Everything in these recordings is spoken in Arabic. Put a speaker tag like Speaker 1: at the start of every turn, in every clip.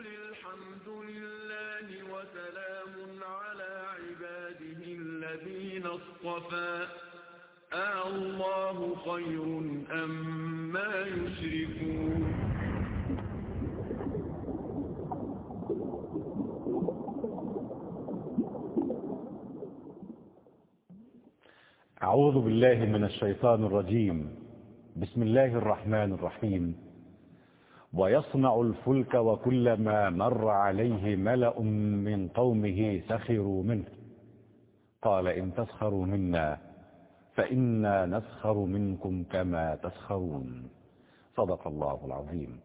Speaker 1: وقل الحمد لله وسلام على عباده الذين اصطفى الله خير أم ما يشركون
Speaker 2: أعوذ بالله من الشيطان الرجيم. بسم الله الرحمن الرحيم. ويصنع الفلك وكلما مر عليه ملأ من قومه سخروا منه. قال إن تسخروا منا فإنا نسخر منكم كما تسخرون. صدق الله العظيم.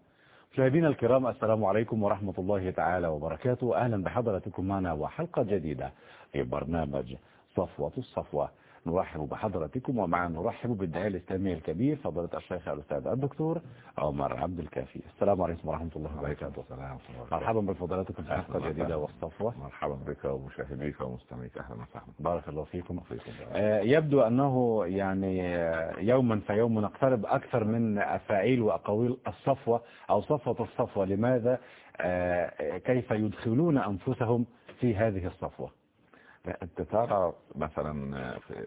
Speaker 2: مشاهدينا الكرام السلام عليكم ورحمة الله تعالى وبركاته. أهلا بحضراتكم معنا وحلقة جديدة في برنامج صفوة الصفوة. نرحب بحضراتكم ومع نرحب بالداعية الإسلامي الكبير فضيلة الشيخ الأستاذ الدكتور عمر عبد الكافي. السلام عليكم ورحمة الله وبركاته.
Speaker 3: السلام
Speaker 2: مرحبا بفضلاتكم في حلقة جديدة والصفوة.
Speaker 3: مرحبا بك ومشاهديك ومستمعيك. أهلا وسهلا.
Speaker 2: بارك الله فيكم. آه يبدو أنه يعني يوما فيوم نقترب أكثر من أفاعيل وأقاويل الصفوة أو صفوة الصفوة. لماذا؟ آه كيف يدخلون أنفسهم في هذه الصفوة؟
Speaker 3: أنت ترى مثلا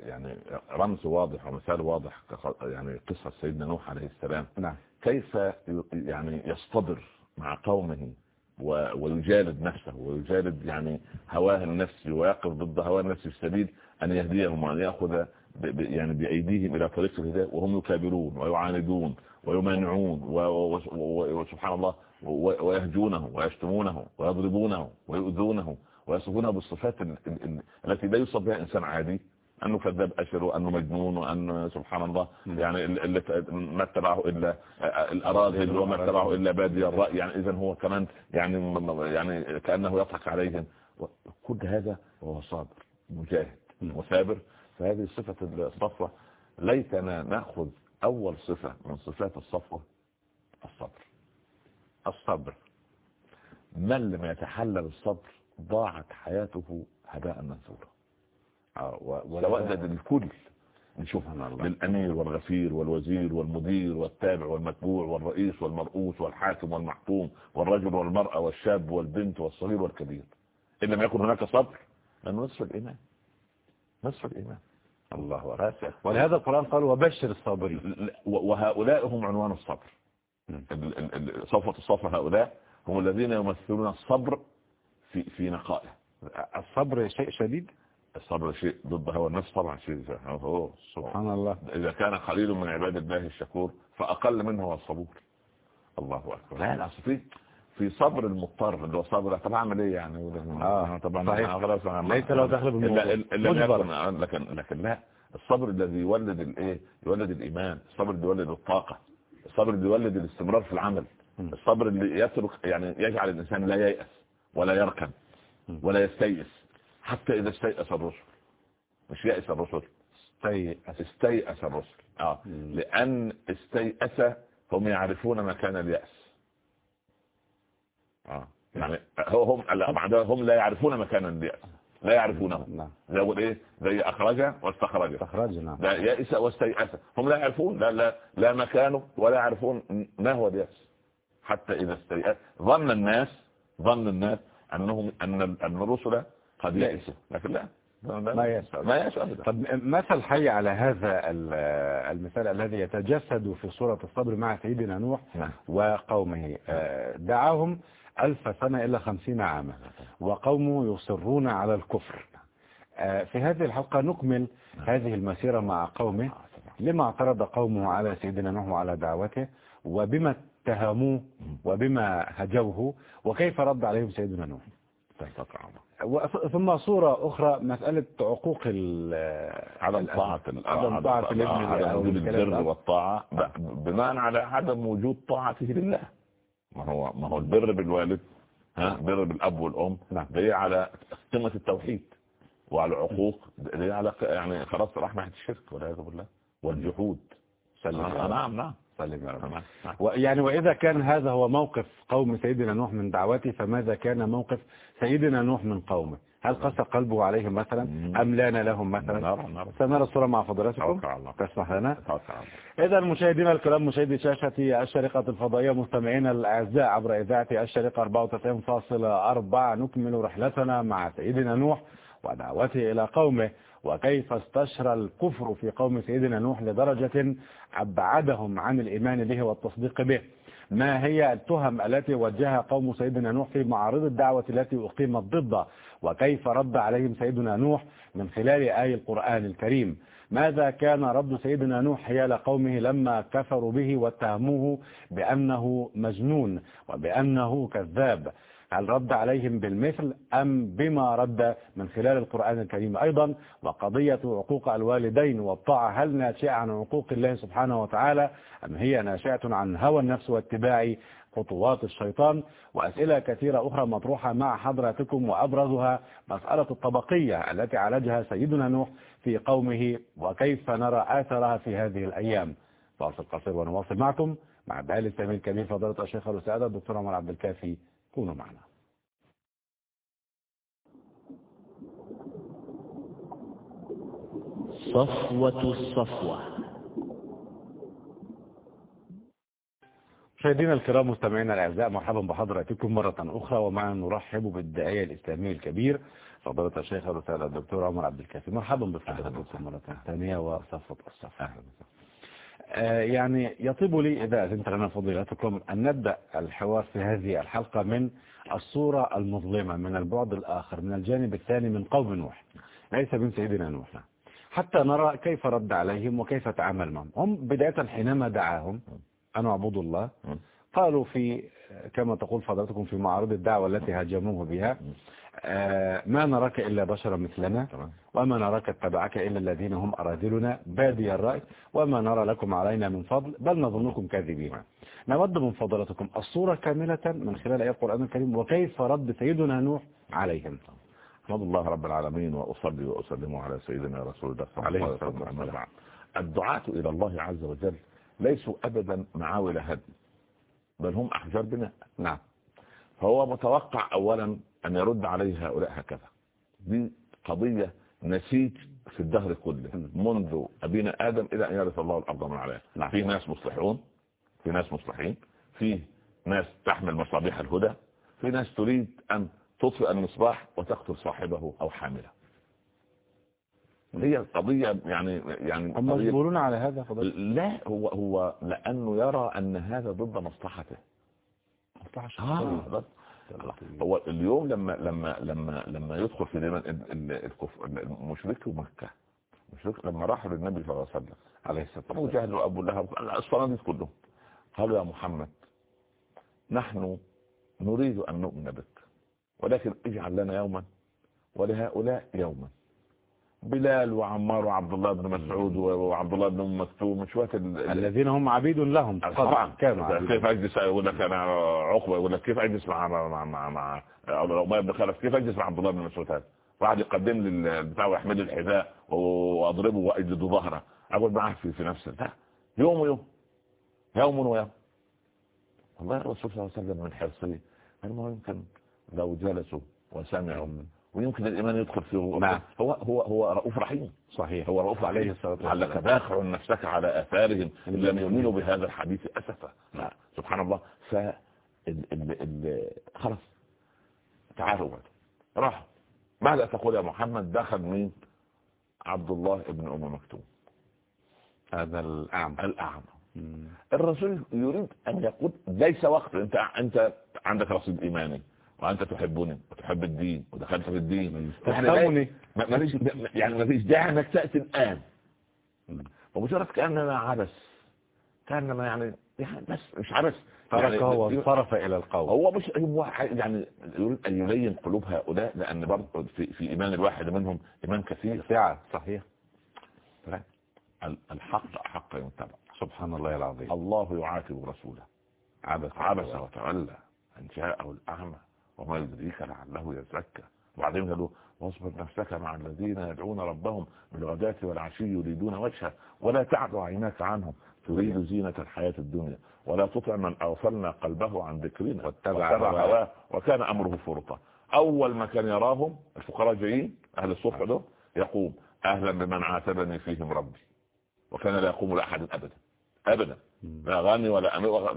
Speaker 3: يعني رمز واضح ومثال واضح يعني قصة سيدنا نوح عليه السلام.
Speaker 2: نعم.
Speaker 3: كيف يعني يصطبر مع قومه ويجالد نفسه ويجالد يعني هواه النفسي ويقف ضد هواه النفسي السبيل أن يهديهم وأن يأخذ يعني بأيديهم إلى طريق الهداية وهم يكابرون ويعاندون ويمانعون وسبحان الله ويهجونه ويشتمونه ويضربونه ويؤذونه ويصفونه بالصفات التي لا يوصف بها إنسان عادي. أنه كذاب أشر وأنه مجنون وأنه سبحان الله. يعني اللي ما اتبعه إلا الأراضي وما اتبعه إلا بادي الرأي. يعني إذا هو كمان يعني يعني كأنه يضحك عليهم. كل هذا وهو صابر مجاهد وثابر. فهذه صفة الصفوة. ليتنا نأخذ أول صفة من صفات الصفوة الصبر. الصبر. من لم يتحلل الصبر ضاعت حياته هباء منثورا. سواء ده للكل نشوفها للأمير والغفير والوزير والمدير والتابع والمتبوع والرئيس والمرؤوس والحاكم والمحكوم والرجل والمرأة والشاب والبنت والصغير والكبير. إن لم يكن هناك صبر لأنه نصف الإيمان. نصف الإيمان.
Speaker 2: الله أكبر. ولهذا القرآن قال وبشر الصابرين.
Speaker 3: وهؤلاء هم عنوان الصبر. صفوة الصفر هؤلاء هم الذين يمثلون الصبر في في نقائه.
Speaker 2: الصبر شيء شديد؟
Speaker 3: الصبر شيء ضد هو النفس طبعا شيء هو
Speaker 2: سبحان الله.
Speaker 3: إذا كان قليل من عباد الله الشكور فأقل منه هو الصبور. الله أكبر. لا لا في في صبر المضطر اللي هو صبر. طب أعمل إيه يعني؟
Speaker 2: آه طبعا صحيح. ليس لو دخل بالموضوع
Speaker 3: لكن لكن لا. الصبر الذي يولد الإيه؟ يولد الإيمان. الصبر اللي يولد الطاقة. الصبر اللي يولد الاستمرار في العمل. الصبر اللي يترك يعني يجعل الإنسان لا ييأس. ولا يركن ولا يستيئس. حتى إذا استيأس الرسل. مش يأس الرسل.
Speaker 2: استيأس
Speaker 3: استيأس الرسل. آه. لأن استيأس هم يعرفون مكان اليأس. آه. يعني هم هم لا يعرفون مكان اليأس. لا يعرفونه.
Speaker 2: نعم.
Speaker 3: زي إيه؟ زي اخرج واستخرج
Speaker 2: استخرج نعم.
Speaker 3: لا يأس واستيأس هم لا يعرفون لا لا لا مكانه ولا يعرفون ما هو اليأس. حتى إذا استيأس ظن الناس ظن الناس أنهم أن أن الرسل قد يأسوا لكن لا.
Speaker 2: ما يأسوا
Speaker 3: ما يأسوا أبدا.
Speaker 2: طب مثل حي على هذا المثال الذي يتجسد في سورة الصبر مع سيدنا نوح
Speaker 3: نعم.
Speaker 2: وقومه. دعاهم ألف سنة إلى خمسين عاما. وقومه يصرون على الكفر. في هذه الحلقة نكمل هذه المسيرة مع قومه. لما اعترض قومه على سيدنا نوح وعلى دعوته وبما اتهموه وبما هجوه وكيف رد عليهم سيدنا نوح؟ ثم صورة أخرى مسألة عقوق
Speaker 3: عدم طاعة
Speaker 2: عدم طاعة
Speaker 3: وجود البر والطاعة. بناء على عدم وجود طاعته لله ما هو ما هو البر بالوالد ها بر بالأب والأم
Speaker 2: نعم.
Speaker 3: ده على قمة التوحيد وعلى العقوق ده على يعني خلاص راح ناحية الشرك والعياذ بالله. والجحود.
Speaker 2: سلم
Speaker 3: آه نعم نعم.
Speaker 2: سلم يا رب.
Speaker 3: نعم. نعم.
Speaker 2: يعني وإذا كان هذا هو موقف قوم سيدنا نوح من دعوته فماذا كان موقف سيدنا نوح من قومه؟ هل قسى قلبه عليهم مثلا؟
Speaker 3: مم.
Speaker 2: أم لأن لهم مثلا؟
Speaker 3: نرى نرى.
Speaker 2: سنرى الصورة مع فضلاتكم تسمح لنا؟ إذا مشاهدينا الكرام مشاهدي شاشة الشرقة الفضائية مستمعينا الأعزاء عبر إذاعة الشرقة 94.4 نكمل رحلتنا مع سيدنا نوح ودعوته إلى قومه. وكيف استشرى الكفر في قوم سيدنا نوح لدرجة أبعدهم عن الإيمان به والتصديق به. ما هي التهم التي وجهها قوم سيدنا نوح في معارض الدعوة التي أقيمت ضده؟ وكيف رد عليهم سيدنا نوح من خلال آي القرآن الكريم؟ ماذا كان رد سيدنا نوح حيال قومه لما كفروا به واتهموه بأنه مجنون وبأنه كذاب؟ هل رد عليهم بالمثل أم بما رد من خلال القرآن الكريم؟ أيضا وقضية عقوق الوالدين والطاعة هل ناشئة عن عقوق الله سبحانه وتعالى أم هي ناشئة عن هوى النفس واتباع خطوات الشيطان؟ وأسئلة كثيرة أخرى مطروحة مع حضراتكم وأبرزها مسألة الطبقية التي عالجها سيدنا نوح في قومه وكيف نرى آثارها في هذه الأيام. فاصل قصير ونواصل معكم مع بهال السامي الكبير فضيلة الشيخ الأستاذ الدكتور عمر عبد الكافي. كونوا معنا.
Speaker 4: صفوة الصفوة.
Speaker 2: مشاهدينا الكرام مستمعينا الأعزاء مرحبا بحضراتكم مرة أخرى ومعنا نرحب بالداعية الاسلامي الكبير فضيلة الشيخ الدكتور عمر عبد الكافي. مرحبا بفضيلتكم مرة ثانية وصفة الصف آه يعني يطيب لي إذا أذنت لنا فضيلتكم أن نبدأ الحوار في هذه الحلقة من الصورة المظلمة من البعد الآخر من الجانب الثاني من قوم نوح. ليس من سيدنا نوح. حتى نرى كيف رد عليهم وكيف تعامل معهم. هم بداية حينما دعاهم أن اعبدوا الله. قالوا في كما تقول فضلتكم في معارض الدعوة التي هاجموه بها. آه، ما نراك إلا بشرا مثلنا. وما نراك اتبعك إلا الذين هم أراذلنا بادي الرأي وما نرى لكم علينا من فضل بل نظنكم كاذبين. نود من فضلتكم الصورة كاملة من خلال آيات القرآن الكريم وكيف رد سيدنا نوح عليهم.
Speaker 3: احمد الله رب العالمين وأصلي وأسلم على سيدنا رسول الله صلى
Speaker 2: عليه
Speaker 3: الله عليه
Speaker 2: الصلاة والسلام.
Speaker 3: الدعاة إلى الله عز وجل ليسوا أبدا معاول هدم بل هم أحجار بناء.
Speaker 2: نعم.
Speaker 3: فهو متوقع اولا أن يرد عليه هؤلاء هكذا. دي قضية نسيج في الدهر كله منذ أبينا آدم إلى أن يرث الله الأرض من عليها.
Speaker 2: نعم.
Speaker 3: في ناس مصلحون في ناس مصلحين في ناس تحمل مصابيح الهدى في ناس تريد أن تطفئ المصباح وتقتل صاحبه أو حامله. هي قضية يعني يعني
Speaker 2: هم مجبورون على هذا فضيلة
Speaker 3: لا هو هو لأنه يرى أن هذا ضد مصلحته. آه. بس. هو اليوم لما لما لما لما يدخل في دايما ال- ال- الكفر مشركي مكة مشرك لما راحوا للنبي صلى الله عليه وسلم
Speaker 2: عليه الصلاة
Speaker 3: أبو
Speaker 2: والسلام
Speaker 3: جهل وأبو لهب الصناديق كلهم قالوا يا محمد نحن نريد أن نؤمن بك ولكن اجعل لنا يوما ولهؤلاء يوما بلال وعمار وعبد الله بن مسعود وعبد الله بن أم مكتوم ال-
Speaker 2: الذين هم عبيد لهم.
Speaker 3: طبعا
Speaker 2: كانوا
Speaker 3: كيف اجلس يقول لك أنا عقبه يقول لك كيف أجلس مع مع مع مع اميه بن خلف؟ كيف أجلس مع عبد الله بن مسعود هذا؟ واحد يقدم لي البتاع ويحمل الحذاء وأضربه واجلد ظهره. أقول معاه في في نفسه. لا. يوم ويوم. يوم ويوم. والله الرسول صلى الله عليه وسلم من حرصه هو يمكن لو جلسوا وسمعوا ويمكن الإيمان يدخل فيه
Speaker 2: نعم.
Speaker 3: هو هو هو رؤوف رحيم.
Speaker 2: صحيح.
Speaker 3: هو رؤوف
Speaker 2: عليه
Speaker 3: عليه
Speaker 2: الصلاة والسلام.
Speaker 3: لعلك باخع نفسك على آثارهم إن لم يؤمنوا بهذا الحديث أسفا. لا سبحان الله. ف. خلاص. تعالوا بعد. راح ماذا تقول يا محمد دخل مين عبد الله ابن أم مكتوم.
Speaker 2: هذا الأعمى
Speaker 3: الأعمى. الرسول يريد أن يقول ليس وقت. أنت أنت عندك رصيد إيماني. وأنت تحبني وتحب الدين ودخلت في الدين. يعني ما فيش يعني ما فيش داعي إنك تأتي
Speaker 2: الآن.
Speaker 3: ومجرد كانما عبس كانما يعني يعني بس مش عبس يعني
Speaker 2: تركه وانصرف إلى القوم
Speaker 3: هو مش هو يعني يريد أن يلين قلوب هؤلاء لأن برضه في, في إيمان الواحد منهم إيمان كثير.
Speaker 2: سعة صحيح.
Speaker 3: الحق حق يتبع.
Speaker 2: سبحان الله العظيم.
Speaker 3: الله يعاتب رسوله.
Speaker 2: عبس
Speaker 3: عبس وتولى. أن جاءه الأعمى. وما يدريك لعله يزكى. وبعدين قالوا واصبر نفسك مع الذين يدعون ربهم بالغداة والعشي يريدون وجهه ولا تعد عيناك عنهم تريد زينة الحياة الدنيا. ولا تطع من أغفلنا قلبه عن ذكرنا.
Speaker 2: واتبع هواه.
Speaker 3: وكان أمره فرطا أول ما كان يراهم الفقراء جايين أهل الصفحة دول يقوم أهلا بمن عاتبني فيهم ربي. وكان لا يقوم لأحد ابدا. ابدا. لا غني ولا أمير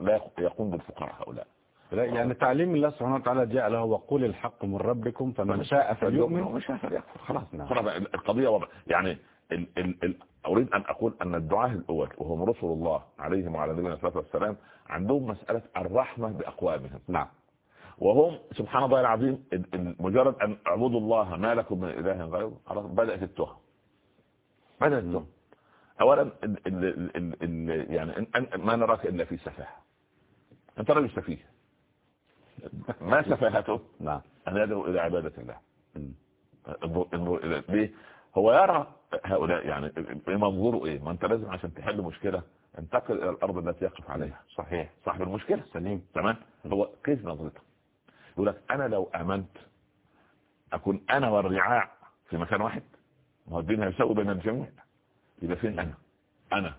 Speaker 3: لا, يقوم بالفقراء هؤلاء.
Speaker 2: لا يعني تعليم الله سبحانه وتعالى جاء له وقول الحق من ربكم فمن شاء فليؤمن
Speaker 3: ومن شاء فليكفر. خلاص
Speaker 2: نعم.
Speaker 3: خلاص القضية وضع يعني ال ال ال أريد أن أقول أن الدعاة الأول وهم رسل الله عليهم وعلى نبينا الصلاة والسلام عندهم مسألة الرحمة بأقوامهم.
Speaker 2: نعم.
Speaker 3: وهم سبحان الله العظيم ال- ال- مجرد أن اعبدوا الله ما لكم من إله غيره خلاص بدأت التهم. بدأت التهم. أولا ال ال ال ال يعني ما نراك إلا في سفاهة. أنت رجل سفيه. ما سفاهته.
Speaker 2: نعم.
Speaker 3: أن يدعو إلى عبادة الله. انظر انظر إلى ليه؟ هو يرى هؤلاء يعني منظوره إيه؟ ما أنت لازم عشان تحل مشكلة انتقل إلى الأرض التي يقف عليها.
Speaker 2: صحيح.
Speaker 3: صاحب المشكلة.
Speaker 2: سليم.
Speaker 3: تمام؟ هو كيف نظرته؟ يقول لك أنا لو آمنت أكون أنا والرعاع في مكان واحد. ما هو الدين هيساوي بين الجميع. يبقى فين أنا؟ أنا.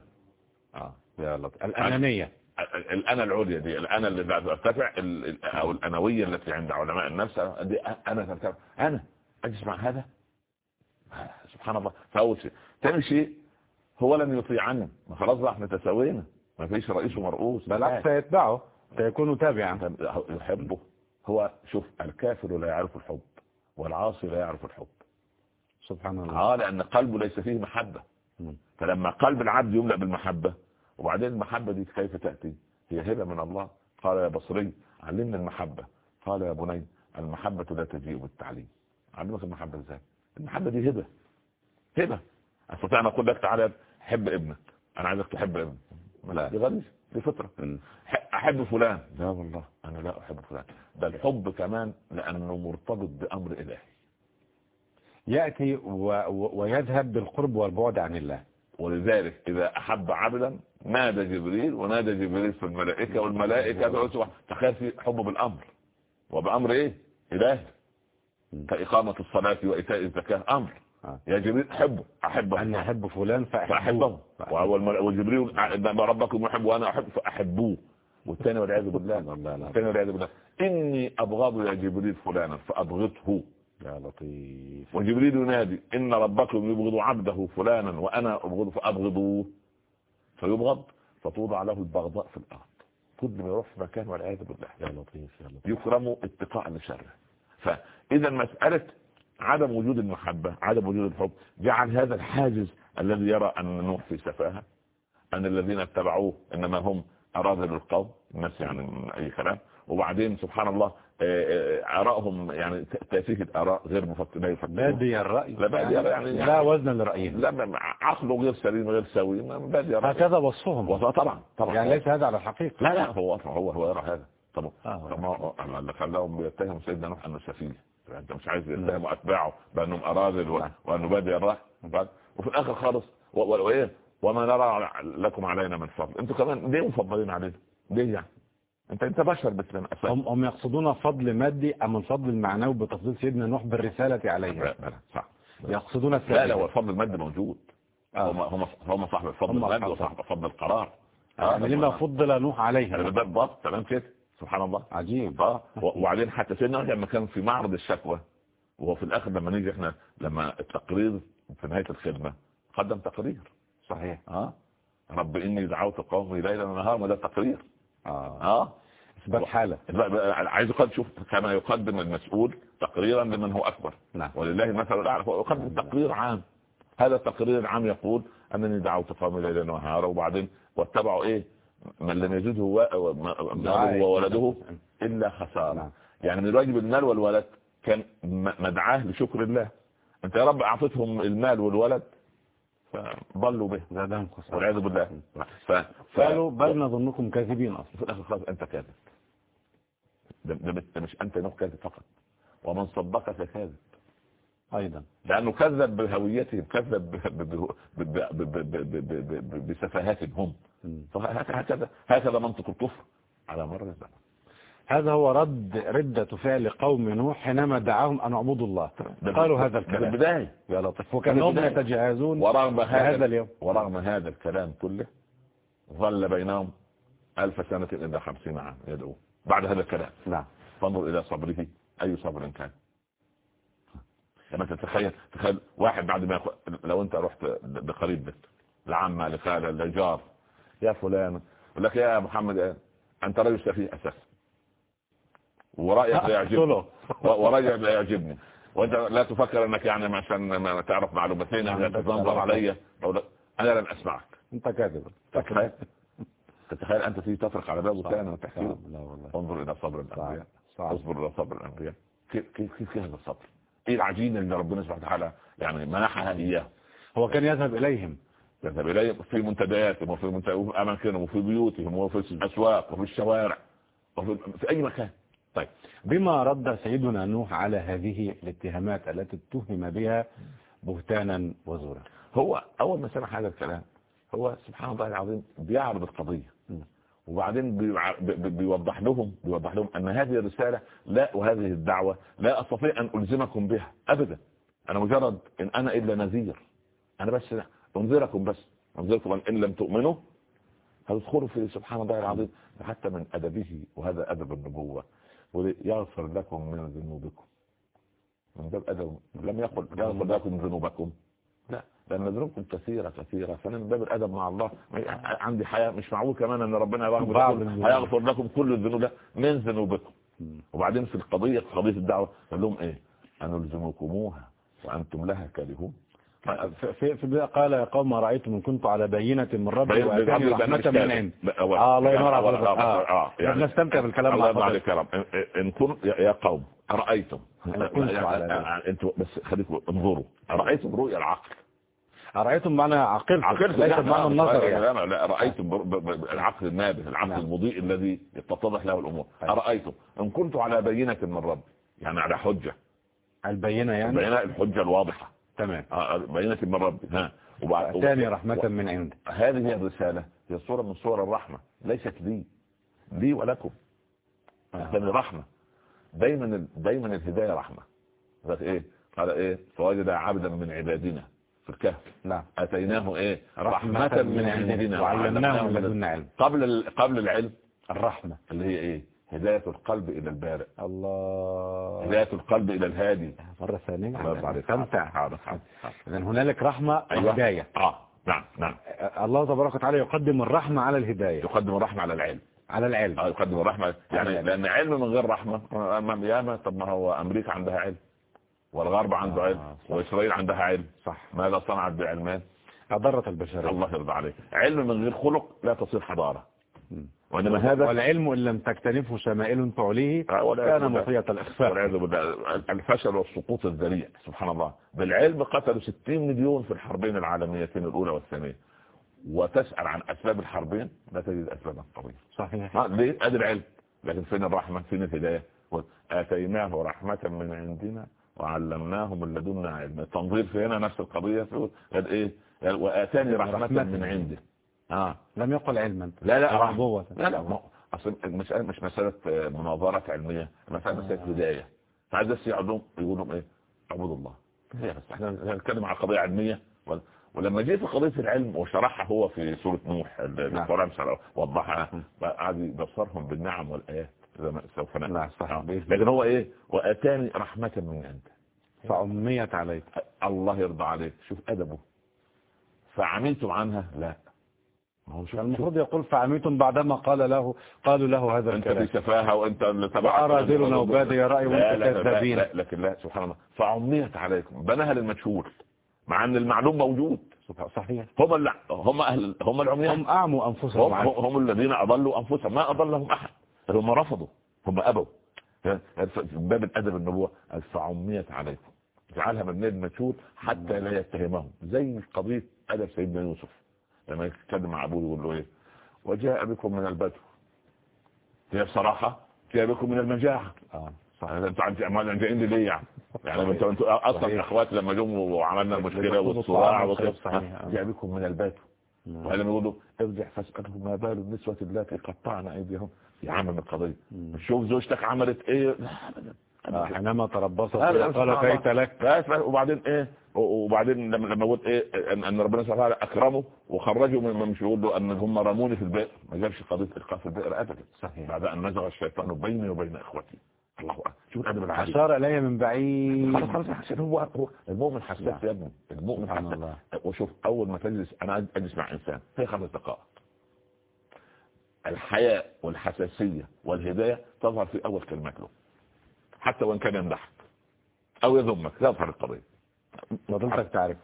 Speaker 3: آه.
Speaker 2: يا لطيف الأنانية.
Speaker 3: ال- الانا العليا دي الانا اللي بعد أرتفع ال- ال- أو الأنوية التي عند علماء النفس دي أنا ترتفع. أنا اجلس مع هذا سبحان الله. فأول شيء. ثاني شيء هو لن يطيعني ما خلاص بقى إحنا تساوينا. ما فيش رئيس ومرؤوس.
Speaker 2: بالعكس سيتبعه. سيكون تابعا.
Speaker 3: يحبه. هو شوف الكافر لا يعرف الحب والعاصي لا يعرف الحب.
Speaker 2: سبحان الله.
Speaker 3: آه لأن قلبه ليس فيه محبة. فلما قلب العبد يملأ بالمحبة وبعدين المحبة دي كيف تأتي؟ هي هبة من الله. قال يا بصري علمنا المحبة. قال يا بني المحبة لا تجيء بالتعليم. علمك المحبة إزاي؟ المحبة دي هبة. هبة. أستطيع أن أقول لك تعالى حب ابنك. أنا عايزك تحب ابنك.
Speaker 2: لا.
Speaker 3: دي غريزة دي فطرة. أحب فلان. لا والله. أنا لا أحب فلان. ده الحب كمان لأنه مرتبط بأمر إلهي.
Speaker 2: يأتي و... و... ويذهب بالقرب والبعد عن الله.
Speaker 3: ولذلك إذا أحب عبدا نادى جبريل ونادى جبريل في الملائكة والملائكة تخيل في حب بالأمر. وبأمر إيه؟ إلهي كإقامة الصلاة وإيتاء الزكاة أمر.
Speaker 2: آه.
Speaker 3: يا جبريل حبه أحبه.
Speaker 2: أن يحب فلان فأحبه.
Speaker 3: وجبريل ربكم يحب وأنا أحب فأحبوه. والثاني والعياذ بالله. الثاني والعياذ بالله. إني أبغض يا جبريل فلانا فأبغضه.
Speaker 2: يا لطيف.
Speaker 3: وجبريل ينادي إن ربكم يبغض عبده فلانا وأنا أبغضه فأبغضوه فيبغض فتوضع له البغضاء في الأرض. كل ما يروح في مكان والعياذ بالله.
Speaker 2: يا لطيف يا لطيف.
Speaker 3: يكرم اتقاء لشره فإذا مسألة عدم وجود المحبة عدم وجود الحب جعل هذا الحاجز الذي يرى أن نوح في سفاهة أن الذين اتبعوه إنما هم أراذل القوم الناس يعني من أي كلام. وبعدين سبحان الله آه، آه، آرائهم يعني تأتيه الآراء غير مفت- لا يفكرون.
Speaker 2: بادي الرأي.
Speaker 3: لا بادي الرأي يعني-
Speaker 2: لا وزن لرأيهم.
Speaker 3: لا ما- عقله غير سليم غير سوي ما بادي يرى
Speaker 2: هكذا وصفهم.
Speaker 3: وص- طبعا طبعا.
Speaker 2: يعني ليس هذا على الحقيقة.
Speaker 3: لا لا هو هو هو يرى هذا. طب
Speaker 2: آه.
Speaker 3: ما هو- اللي خلاهم بيتهموا سيدنا نوح أنه سفيه. يعني أنت مش عايز يتهموا أتباعه بأنهم
Speaker 2: أراذل.
Speaker 3: وأنه بادي الرأي. وفي الآخر خالص وإيه؟ وما نرى لكم علينا من فضل. أنتوا كمان ليه مفضلين علينا؟ ليه يعني؟ انت انت بشر مثلنا.
Speaker 2: هم هم يقصدون فضل مادي أم الفضل المعنوي بتفضيل سيدنا نوح بالرسالة عليه؟
Speaker 3: لا لا صح.
Speaker 2: يقصدون
Speaker 3: لا لا هو الفضل المادي موجود.
Speaker 2: آه.
Speaker 3: هم هم هم صاحب الفضل المادي وصاحب فضل القرار.
Speaker 2: يعني لما فضل نوح عليه
Speaker 3: ده بالضبط تمام كده سبحان الله.
Speaker 2: عجيب.
Speaker 3: آه وبعدين حتى سيدنا نوح لما كان في معرض الشكوى وهو في الآخر لما نيجي إحنا لما التقرير في نهاية الخدمة قدم تقرير.
Speaker 2: صحيح.
Speaker 3: آه. رب إني دعوت قومي ليلا ونهارا ما ده تقرير
Speaker 2: آه.
Speaker 3: آه.
Speaker 2: إثبات حالة.
Speaker 3: لا، لا، عايز يقدم شوف كما يقدم المسؤول تقريرا لمن هو أكبر.
Speaker 2: نعم.
Speaker 3: ولله المثل الاعلى يقدم تقرير عام. هذا التقرير العام يقول أنني دعوت قومي ليلا ونهارا وبعدين واتبعوا إيه؟ من لم يزده ماله وولده إلا خسارة.
Speaker 2: نعم.
Speaker 3: يعني من الواجب المال والولد. كان مدعاه لشكر الله. أنت يا رب أعطيتهم المال والولد. ضلوا به
Speaker 2: زادهم خسارة
Speaker 3: والعياذ بالله ف...
Speaker 2: قالوا بل نظنكم كاذبين أصلا
Speaker 3: خلاص انت كاذب ده, ده مش انت نوع كاذب فقط ومن صدقك كاذب
Speaker 2: أيضا
Speaker 3: لأنه كذب بهويتهم كذب بسفاهاتهم هكذا هكذا منطق الكفر على مر الزمن
Speaker 2: هذا هو رد ردة فعل قوم نوح حينما دعاهم أن اعبدوا الله. قالوا هذا الكلام.
Speaker 3: البداية
Speaker 2: يا لطيف. وكانهم. يتجهزون
Speaker 3: ورغم
Speaker 2: هذا
Speaker 3: هذا
Speaker 2: اليوم.
Speaker 3: ورغم هذا الكلام كله ظل بينهم ألف سنة إلا خمسين عام يدعو. بعد هذا الكلام.
Speaker 2: نعم.
Speaker 3: فانظر إلى صبره. أي صبر كان؟ لما تتخيل تخيل واحد بعد ما يخ... لو أنت رحت لقريب بك لعمة لخالة لجار يا فلان. يقول لك يا محمد؟ أنت رجل سفيه أساسا. ورأيك لا يعجبني ورأيك لا يعجبني وانت لا تفكر انك يعني عشان ما تعرف معلومتين يعني تنظر علي. أنا لن أسمعك.
Speaker 2: أنت كاذب.
Speaker 3: تتخيل؟ تتخيل أنت تيجي تفرق على بابه ثاني وتحكي له انظر إلى صبر الأنبياء. اصبر إلى صبر الأنبياء. كيف كيف كيف هذا الصبر؟ إيه العجينه اللي ربنا سبحانه وتعالى يعني منحها إياه؟
Speaker 2: هو كان يذهب إليهم.
Speaker 3: يذهب إليهم في منتدياتهم وفي أماكنهم وفي بيوتهم وفي الأسواق وفي الشوارع وفي في أي مكان.
Speaker 2: طيب بما رد سيدنا نوح على هذه الاتهامات التي اتهم بها بهتانا وزورا
Speaker 3: هو أول ما سمع هذا الكلام هو سبحان الله العظيم بيعرض القضية وبعدين بيوضح لهم بيوضح لهم أن هذه الرسالة لا وهذه الدعوة لا أستطيع أن ألزمكم بها ابدا. أنا مجرد إن أنا إلا نذير أنا بس أنذركم بس أنذركم أن, إن لم تؤمنوا هتدخلوا في سبحان الله العظيم حتى من أدبه وهذا أدب النبوة. يغفر لكم من ذنوبكم. من باب ادب لم يقل يغفر لكم ذنوبكم. لا. لأن ذنوبكم كثيرة كثيرة. فأنا من باب الأدب مع الله عندي حياة مش معقول كمان أن ربنا هيغفر لكم كل الذنوب من ذنوبكم. وبعدين في القضية قضية الدعوة قال لهم إيه؟ أنلزمكموها وأنتم لها كارهون.
Speaker 2: في في البداية قال يا قوم ما رأيتم إن كنت على بينة من ربي وأتاني رحمة من عند آه الله ينور عليك. آه. يعني نستمتع بالكلام
Speaker 3: الله ينور عليك إن كنت يا قوم أرأيتم أنتوا بس خليكم انظروا. أرأيتم رؤيا العقل.
Speaker 2: أرأيتم معنى عقلت
Speaker 3: عقلت ليس معنى النظر يعني. لا, رأيتم العقل النابه العقل نعم. المضيء الذي تتضح له الأمور. أرأيتم إن كنت على بينة من ربي يعني على حجة.
Speaker 2: البينة يعني؟
Speaker 3: البينة الحجة الواضحة.
Speaker 2: تمام.
Speaker 3: آه، بينة من ربي ها.
Speaker 2: ثاني رحمة من عند
Speaker 3: هذه هي الرسالة هي صورة من صور الرحمة. ليست لي لي ولكم. آه. رحمة. دايما دايما الهداية رحمة. قال إيه؟ قال إيه؟ فوجد عبدا من عبادنا في الكهف.
Speaker 2: نعم.
Speaker 3: أتيناه إيه؟ رحمة من عندنا.
Speaker 2: وعلمناه من لدنا علم.
Speaker 3: قبل قبل العلم.
Speaker 2: الرحمة.
Speaker 3: اللي هي إيه؟ هداية القلب إلى البارئ.
Speaker 2: الله.
Speaker 3: هداية القلب إلى الهادي.
Speaker 2: مرة ثانية.
Speaker 3: استمتع.
Speaker 2: اذا هنالك رحمة أيوة. وهداية
Speaker 3: آه نعم نعم.
Speaker 2: الله تبارك وتعالى يقدم الرحمة على الهداية.
Speaker 3: يقدم الرحمة على العلم.
Speaker 2: على العلم.
Speaker 3: آه يقدم الرحمة. يعني لأن علم من غير رحمة. امام ياما طب ما هو أمريكا عندها علم. والغرب عنده علم. آه وإسرائيل عندها علم.
Speaker 2: صح.
Speaker 3: ماذا صنعت بعلمان؟
Speaker 2: أضرت البشرية.
Speaker 3: الله يرضى عليك. علم من غير خلق لا تصير حضارة. وإنما هذا
Speaker 2: والعلم إن لم تكتنفه شمائل تعليه آه كان مطية
Speaker 3: بالله. الفشل والسقوط الذريع سبحان الله. بالعلم قتلوا 60 مليون في الحربين العالميتين الأولى والثانية. وتسأل عن أسباب الحربين لا تجد أسبابا قوية
Speaker 2: صحيح.
Speaker 3: ليه؟ أدي العلم. لكن فين الرحمة؟ فين الهداية؟ آتيناه رحمة من عندنا وعلمناه من لدنا علم. التنظير في هنا نفس القضية قال إيه؟ وآتاني رحمة من عنده.
Speaker 2: آه. لم يقل علما.
Speaker 3: لا لا. رحمة لا لا. أصل المسألة مش مسألة مناظرة علمية. مسألة مسألة هداية فعايز بس يقعدوا يقولوا إيه؟ اعبدوا الله. هي بس إحنا نتكلم عن قضية علمية. ولما جيت في قضية العلم وشرحها هو في سورة نوح الدكتور امسل وضحها. قعد يبصرهم بالنعم زي ما سوف
Speaker 2: نعم
Speaker 3: لكن هو إيه؟ وأتاني رحمة من عنده
Speaker 2: فعميت عليك.
Speaker 3: الله يرضى عليك. شوف أدبه. فعميتم عنها؟ لا.
Speaker 2: المفروض يقول فعميتم بعدما قال له قالوا له هذا
Speaker 3: أنت في سفاهة
Speaker 2: وأنت اراذلنا وبادي رأي وأنت كذابين.
Speaker 3: لكن لا سبحان الله. فعميت عليكم بناها للمجهول مع أن المعلوم موجود.
Speaker 2: صحيح.
Speaker 3: هم اللي هم أهل هم العميان
Speaker 2: هم أعموا أنفسهم
Speaker 3: هم, هم الذين أضلوا أنفسهم. ما أضلهم أحد. هم رفضوا. هم أبوا. باب الأدب النبوة فعميت عليكم. جعلها مبنيه المجهول حتى لا يتهمهم. زي قضية أدب سيدنا يوسف. لما يتكلم مع ابوه يقول له إيه؟ وجاء بكم من البدو. هي بصراحة جاء بكم من المجاعة.
Speaker 2: آه.
Speaker 3: صح أنتوا عايزين جايين لي ليه يعني؟ يعني أنتوا أنتوا أصلا الاخوات لما جم وعملنا المشكلة والصراع وكده. جاء بكم من البدو. وقال يقول له ارجع فاسأله ما بال النسوة اللاتي قطعن أيديهم. يا عم القضية. شوف زوجتك عملت إيه؟ لا ابدا.
Speaker 2: حينما تربصت قال كيت لك
Speaker 3: وبعدين إيه؟ وبعدين لما لما قلت إيه؟ ان ربنا سبحانه وتعالى أكرمه وخرجه من مش يقول له أن هم رموني في البئر. ما جابش قضية إلقاء في البئر ابدا.
Speaker 2: صحيح.
Speaker 3: بعد أن نزغ الشيطان بيني وبين إخوتي. الله أكبر. شوف الأدب العالي
Speaker 2: أشار إلي من بعيد.
Speaker 3: خلاص خلاص عشان هو هو المؤمن حساس
Speaker 2: نعم.
Speaker 3: يا ابني. المؤمن
Speaker 2: سبحان
Speaker 3: حساس.
Speaker 2: الله.
Speaker 3: وشوف أول ما تجلس أنا أجلس مع إنسان. هي خمس دقائق. الحياء والحساسية والهداية تظهر في أول كلمات له. حتى وإن كان يمدحك أو يذمك تظهر القضية
Speaker 2: فضلتك تعرف.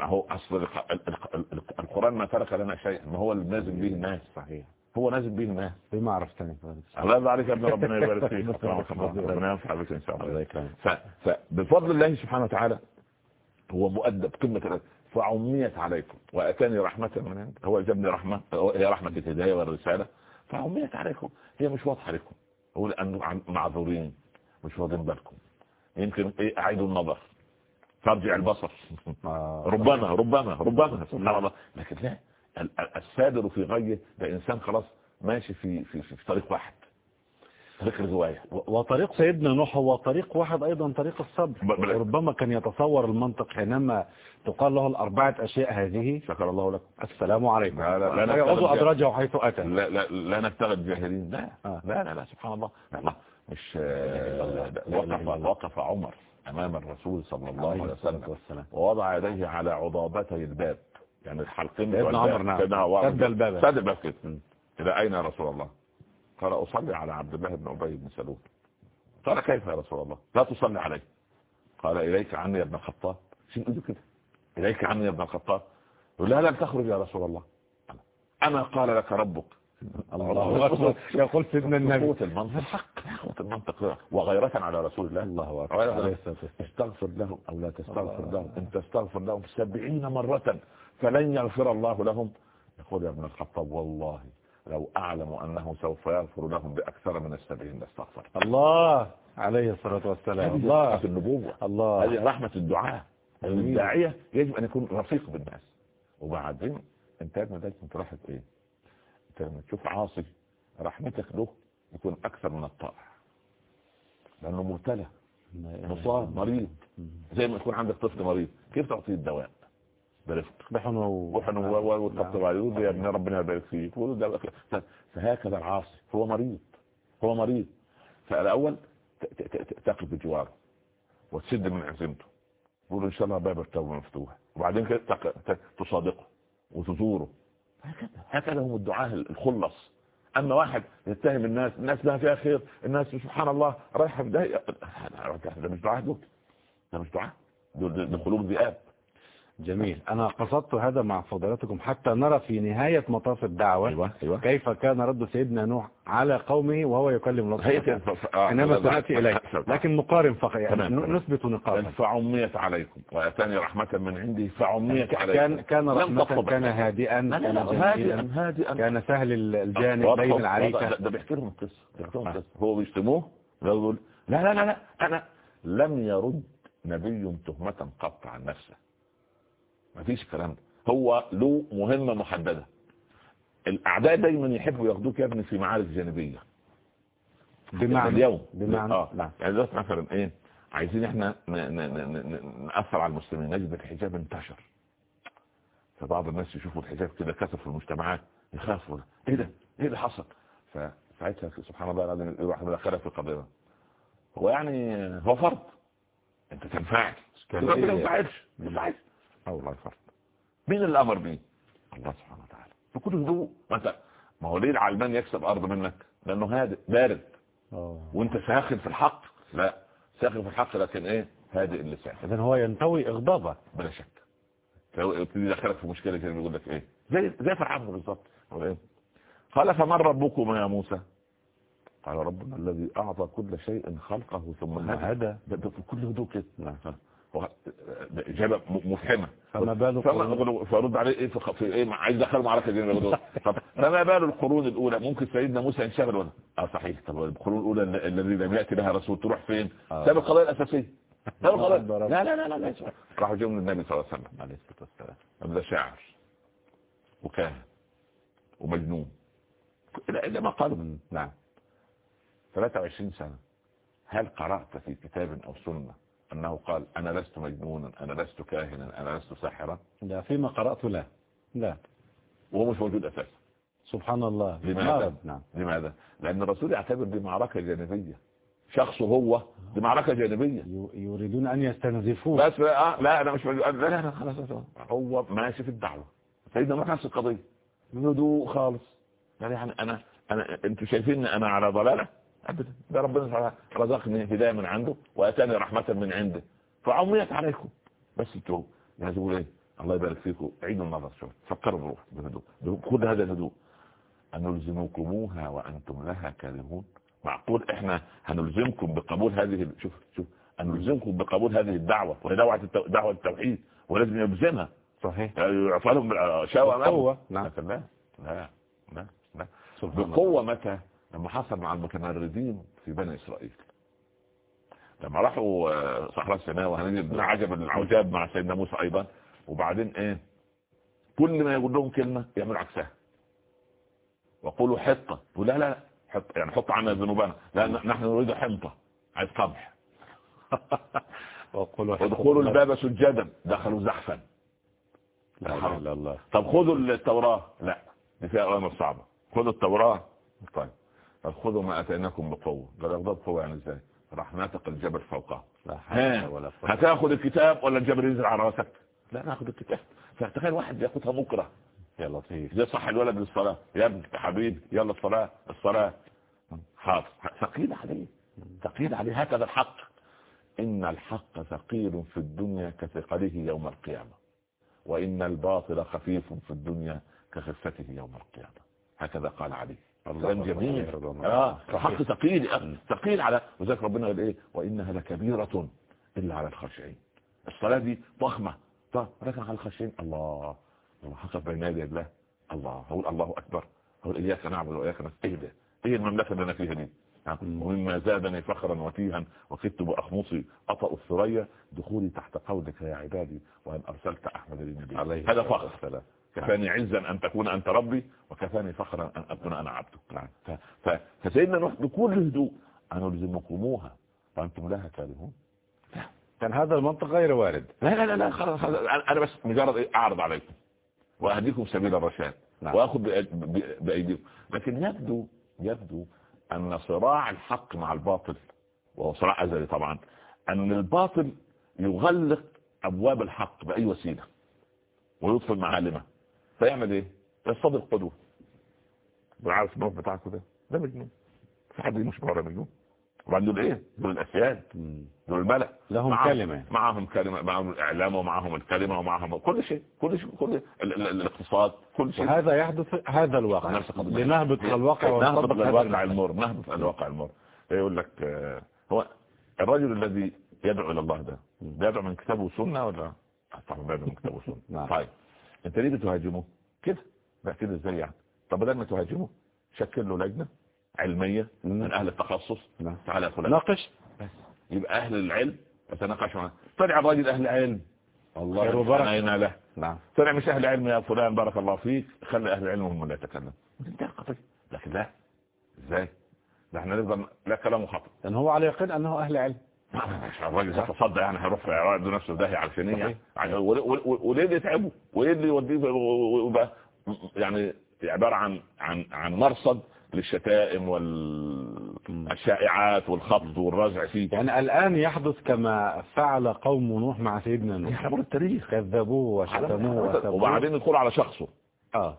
Speaker 3: هو أصل الق- ال- ال- ال- القرآن ما ترك لنا شيء ما هو اللي نازل به الناس.
Speaker 2: صحيح.
Speaker 3: هو نازل به الناس.
Speaker 2: بما عرفتني.
Speaker 3: الله يرضى عليك يا ابن ربنا يبارك فيك. ربنا ينفع بك إن شاء
Speaker 2: الله.
Speaker 3: فبفضل الله سبحانه وتعالى هو مؤدب الأدب فعميت عليكم وأتاني رحمة من عند هو جابني رحمة هي رحمة الهداية والرسالة. فعميت عليكم. هي مش واضحة لكم. هو لأنه عن- معذورين. مش واخدين بالكم. يمكن إيه أعيدوا النظر. فارجع البصر.
Speaker 2: آه.
Speaker 3: ربما ربما ربما. سبحان الله لكن لا. ال- ال- السادر في غيه ده إنسان خلاص ماشي في في في طريق واحد. طريق الرواية
Speaker 2: و- وطريق سيدنا نوح هو طريق واحد أيضا طريق الصبر. وربما كان يتصور المنطق حينما تقال له الأربعة أشياء هذه.
Speaker 3: شكر الله لكم.
Speaker 2: السلام عليكم.
Speaker 3: لا- لا- لا
Speaker 2: لا يعود
Speaker 3: نستغل-
Speaker 2: أدراجه حيث أتى.
Speaker 3: لا لا لا نبتغي الجاهلين. لا
Speaker 2: آه.
Speaker 3: لا لا, لا سبحان الله. لا لا مش آه، وقف. وقف عمر أمام الرسول صلى الله عليه وسلم. ووضع يديه على عضابتي الباب. يعني الحلقين
Speaker 2: سيدنا
Speaker 3: الباب.
Speaker 2: عمر نعم. سد الباب.
Speaker 3: سد الباب كده إلى أين يا رسول الله؟ قال أصلي على عبد الله بن أبي بن سلول. قال كيف يا رسول الله؟ لا تصلي عليه. قال إليك عني يا ابن الخطاب. ايده كده؟ إليك عني يا ابن الخطاب. يقول لا لا تخرج يا رسول الله. أنا قال لك ربك.
Speaker 2: الله أكبر. يقول سيدنا النبي.
Speaker 3: قوة المنطق الحق. قوة المنطق. وغيرة على رسول الله.
Speaker 2: الله أكبر.
Speaker 3: استغفر لهم أو لا تستغفر. لهم. إن تستغفر لهم سبعين مرة فلن يغفر الله لهم. يقول يا ابن الخطاب والله لو أعلم أنه سوف يغفر لهم بأكثر من السبعين لاستغفر
Speaker 2: الله. عليه الصلاة والسلام. الله.
Speaker 3: رحمة النبوة.
Speaker 2: الله.
Speaker 3: هذه رحمة الدعاء. الداعية يجب أن يكون رفيق بالناس. وبعدين انت يا ابني لازم تلاحظ إيه؟ انت تشوف عاصي رحمتك له يكون أكثر من الطائع. لأنه مبتلى مصاب مريض. زي ما يكون عندك طفل مريض. كيف تعطيه الدواء؟ برفق.
Speaker 2: بحن
Speaker 3: وحن وطبطب عليه يا ابن ربنا يبارك فيك. فهكذا العاصي هو مريض. هو مريض. ت- تقف بجواره وتسد من عزيمته. تقول إن شاء الله باب التوبة مفتوح وبعدين كده تصادقه وتزوره. هكذا هكذا هم الدعاء الخلص اما واحد يتهم الناس الناس ما فيها خير الناس سبحان الله رايحه بدايه ده مش دعاء دول ده مش دعاء دول دول قلوب ذئاب
Speaker 2: جميل. أنا قصدت هذا مع فضيلتكم حتى نرى في نهاية مطاف الدعوة
Speaker 3: أيوه أيوه.
Speaker 2: كيف كان رد سيدنا نوح على قومه وهو يكلم الله
Speaker 3: آه، لا-
Speaker 2: سنأتي إليه. لكن نقارن فقط يعني. نثبت نقاطا.
Speaker 3: فعميت عليكم. واتاني رحمة من عندي فعميت عليكم.
Speaker 2: كان كان رحمة. كان هادئا كان
Speaker 3: هادئا هادئا.
Speaker 2: كان سهل الجانب
Speaker 3: واضح-
Speaker 2: بين العريكة
Speaker 3: ده- بيحكي لهم لهم
Speaker 2: آه.
Speaker 3: هو بيشتموه لا لا لا لا أنا لم يرد نبي تهمة قط عن نفسه. ما فيش الكلام ده. هو له مهمة محددة. الأعداء دايما يحبوا ياخدوك يا ابني في معارك جانبية.
Speaker 2: بمعنى؟
Speaker 3: اليوم.
Speaker 2: بمعنى؟
Speaker 3: آه.
Speaker 2: نعم.
Speaker 3: يعني دلوقتي مثلا إيه؟ عايزين إحنا نأثر على المسلمين. نجد الحجاب انتشر. فبعض الناس يشوفوا الحجاب كده كثر في المجتمعات. يخافوا. إيه ده؟ إيه اللي حصل؟ فساعتها سبحان الله العظيم يروح مدخلها في القضية. هو يعني هو فرض أنت تنفعل. ما؟ ينفعلش ما ينفعلش آه والله فرض مين اللي أمر بيه؟ الله سبحانه وتعالى. بكل هدوء. مثلا ما هو ليه العلمان يكسب أرض منك؟ لأنه هادئ بارد.
Speaker 2: آه.
Speaker 3: وأنت ساخن في الحق. لا ساخن في الحق لكن إيه؟ هادئ اللسان
Speaker 2: إذن هو ينطوي إغضابه.
Speaker 3: بلا شك. لو يبتدي يدخلك في مشكلة كده بيقول لك إيه؟ زي زي فرعون بالظبط. يقول إيه؟ قال فمن ربكم يا موسى؟ قال ربنا الذي أعطى كل شيء خلقه ثم هدى.
Speaker 2: هدى.
Speaker 3: بكل هدوء كده. هو- ده إجابة م- مفهمة.
Speaker 2: فما بال
Speaker 3: فما
Speaker 2: القرون؟
Speaker 3: فرد عليه إيه في, إيه عايز يدخل معركة دي طب فما بال القرون الأولى؟ ممكن سيدنا موسى ينشغل ولا آه صحيح. طب القرون الأولى الل- الذي لم يأتي لها رسول تروح فين؟
Speaker 2: آه.
Speaker 3: ساب القضايا الأساسية. ساب القضايا
Speaker 2: ضرب.
Speaker 3: لا لا لا لا, لا. راحوا جم للنبي صلى الله عليه وسلم.
Speaker 2: عليه الصلاة والسلام.
Speaker 3: ده شاعر وكاهن ومجنون. إلى ما قالوا.
Speaker 2: نعم.
Speaker 3: 23 سنة. هل قرأت في كتاب أو سنة أنه قال أنا لست مجنونا أنا لست كاهنا أنا لست ساحرا.
Speaker 2: لا فيما قرأت لا لا.
Speaker 3: وهو مش موجود أساسا.
Speaker 2: سبحان الله.
Speaker 3: لماذا؟
Speaker 2: نعم.
Speaker 3: لماذا؟ لأن الرسول يعتبر دي معركة جانبية. شخصه هو دي معركة جانبية
Speaker 2: يريدون أن يستنزفوه.
Speaker 3: بس آه لا أنا مش لا لا لا خلاص. هو ماشي في الدعوة. سيدنا نوح نفس القضية. بهدوء خالص. يعني أنا أنا أنتوا شايفين أنا على ضلالة؟ ابدا. ده ربنا تعالى رزقني هداية من عنده وأتاني رحمة من عنده. فعميت عليكم. بس أنتوا لازم تقول إيه؟ الله يبارك فيكم. عيدوا النظر شوي فكروا بروح بهدوء خذ هذا الهدوء. أنلزمكموها وأنتم لها كارهون. معقول إحنا هنلزمكم بقبول هذه شوف شوف. أنلزمكم بقبول هذه الدعوة. وهي دعوة التو... دعوة التوحيد. ولازم يلزمها.
Speaker 2: صحيح.
Speaker 3: يعفلهم شاوى
Speaker 2: بالقوة. نعم.
Speaker 3: لكن لا. لا. لا. بقوة متى؟ لما حصل مع المتمردين في بني إسرائيل. لما راحوا آه، صحراء سيناء وهنجد عجب العجاب مع سيدنا موسى أيضا. وبعدين إيه؟ كل ما يقول لهم كلمة يعملوا عكسها. وقولوا حطة يقول لا لا حط. يعني حط عنا ذنوبنا. لا نحن نريد حنطة. عايز قمح.
Speaker 2: وقولوا
Speaker 3: ادخلوا الباب سجدا. دخلوا زحفا.
Speaker 2: لا إلا الله.
Speaker 3: طب خذوا التوراة. لا دي فيها أوامر صعبة. خذوا التوراة. طيب. طب خذوا ما أتيناكم بقوة قال أخذوا بقوة يعني إزاي؟ راح ناتق الجبل فوقه.
Speaker 2: قوة
Speaker 3: هتاخد الكتاب ولا الجبل ينزل على رأسك؟ لا ناخد الكتاب. فتخيل واحد ياخدها مكره.
Speaker 2: يا لطيف.
Speaker 3: زي صح الولد للصلاة. يا ابني يا حبيبي يلا الصلاة الصلاة. حاضر. ثقيل عليه. ثقيل عليه. هكذا الحق. إن الحق ثقيل في الدنيا كثقله يوم القيامة. وإن الباطل خفيف في الدنيا كخفته يوم القيامة. هكذا قال عليه كلام جميل. آه الحق ثقيل ثقيل على وذلك ربنا قال إيه؟ وإنها لكبيرة إلا على الخاشعين. الصلاة دي ضخمة. طب لكن على الخاشعين. الله. لما حصل بين يدي الله الله. هقول الله أكبر. هقول إياك نعبد وإياك نستهدى إيه المملكة اللي أنا فيها دي؟ نعم. ومما زادني فخرا وتيها وكدت بأخمصي أطأ الثريا دخولي تحت قولك يا عبادي وأن أرسلت أحمد للنبي. هذا فخر. كفاني عزا أن تكون أنت ربي وكفاني فخرا أن أكون أنا عبدك نعم. فسيدنا نوح بكل هدوء انلزمكموها وأنتم لها كارهون
Speaker 2: كان هذا المنطق غير وارد
Speaker 3: لا لا لا لا خلاص خلاص. أنا- أنا بس مجرد أعرض عليكم وأهديكم سبيل الرشاد
Speaker 2: نعم.
Speaker 3: وأخذ بأ- ب- بأيديكم لكن يبدو يبدو أن صراع الحق مع الباطل وهو صراع أزلي طبعا أن الباطل يغلق أبواب الحق بأي وسيلة ويطفئ معالمه فيعمل إيه؟ يصطدم قدوة. عارف النوع بتاعكم ده ده مجنون. في حد مش بره مجنون؟ وبعدين دول إيه؟ دول
Speaker 2: الأسياد.
Speaker 3: دول الملأ
Speaker 2: لهم
Speaker 3: معهم-
Speaker 2: كلمة.
Speaker 3: معهم كلمة معهم الإعلام ومعهم الكلمة ومعهم كل شيء كل شيء كل ال- ال- الاقتصاد كل شيء.
Speaker 2: وهذا يحدث هذا الواقع. لنهبط الواقع
Speaker 3: نهبط الواقع. المر نهبط الواقع المر. يقول لك آه، هو الرجل الذي يدعو إلى الله ده بيدعو من كتاب وسنة ولا؟ طبعا بيدعو من كتاب وسنة.
Speaker 2: نعم.
Speaker 3: طيب. انت ليه بتهاجمه؟ كده. بقى كده إزاي يعني؟ طب بدل ما تهاجمه شكل له لجنة علمية من أهل التخصص.
Speaker 2: نعم.
Speaker 3: تعالى يا فلان.
Speaker 2: ناقش.
Speaker 3: يبقى أهل العلم يتناقشوا معاه. طلع الراجل أهل علم الله. يحنينا له.
Speaker 2: نعم.
Speaker 3: طلع مش أهل علم يا فلان بارك الله فيك. خلي أهل العلم هم اللي يتكلم انتهى القضية لكن لا. إزاي؟ ده إحنا نفضل لا كلامه خطأ.
Speaker 2: لأن هو على يقين أنه أهل علم.
Speaker 3: الراجل يتصدى يعني هيروح يعرض نفسه داهيه على الفنيه
Speaker 2: صحيح.
Speaker 3: يعني ول- ول- ول- وليه اللي يتعبه؟ وليه اللي يوديه ويبقى يعني عبارة عن عن عن مرصد للشتائم والشائعات والخبط والرزع فيه.
Speaker 2: يعني الآن يحدث كما فعل قوم نوح مع سيدنا نوح.
Speaker 3: يحضر التاريخ.
Speaker 2: كذبوه وشتموه وسبوه.
Speaker 3: وبعدين يدخلوا على شخصه.
Speaker 2: آه.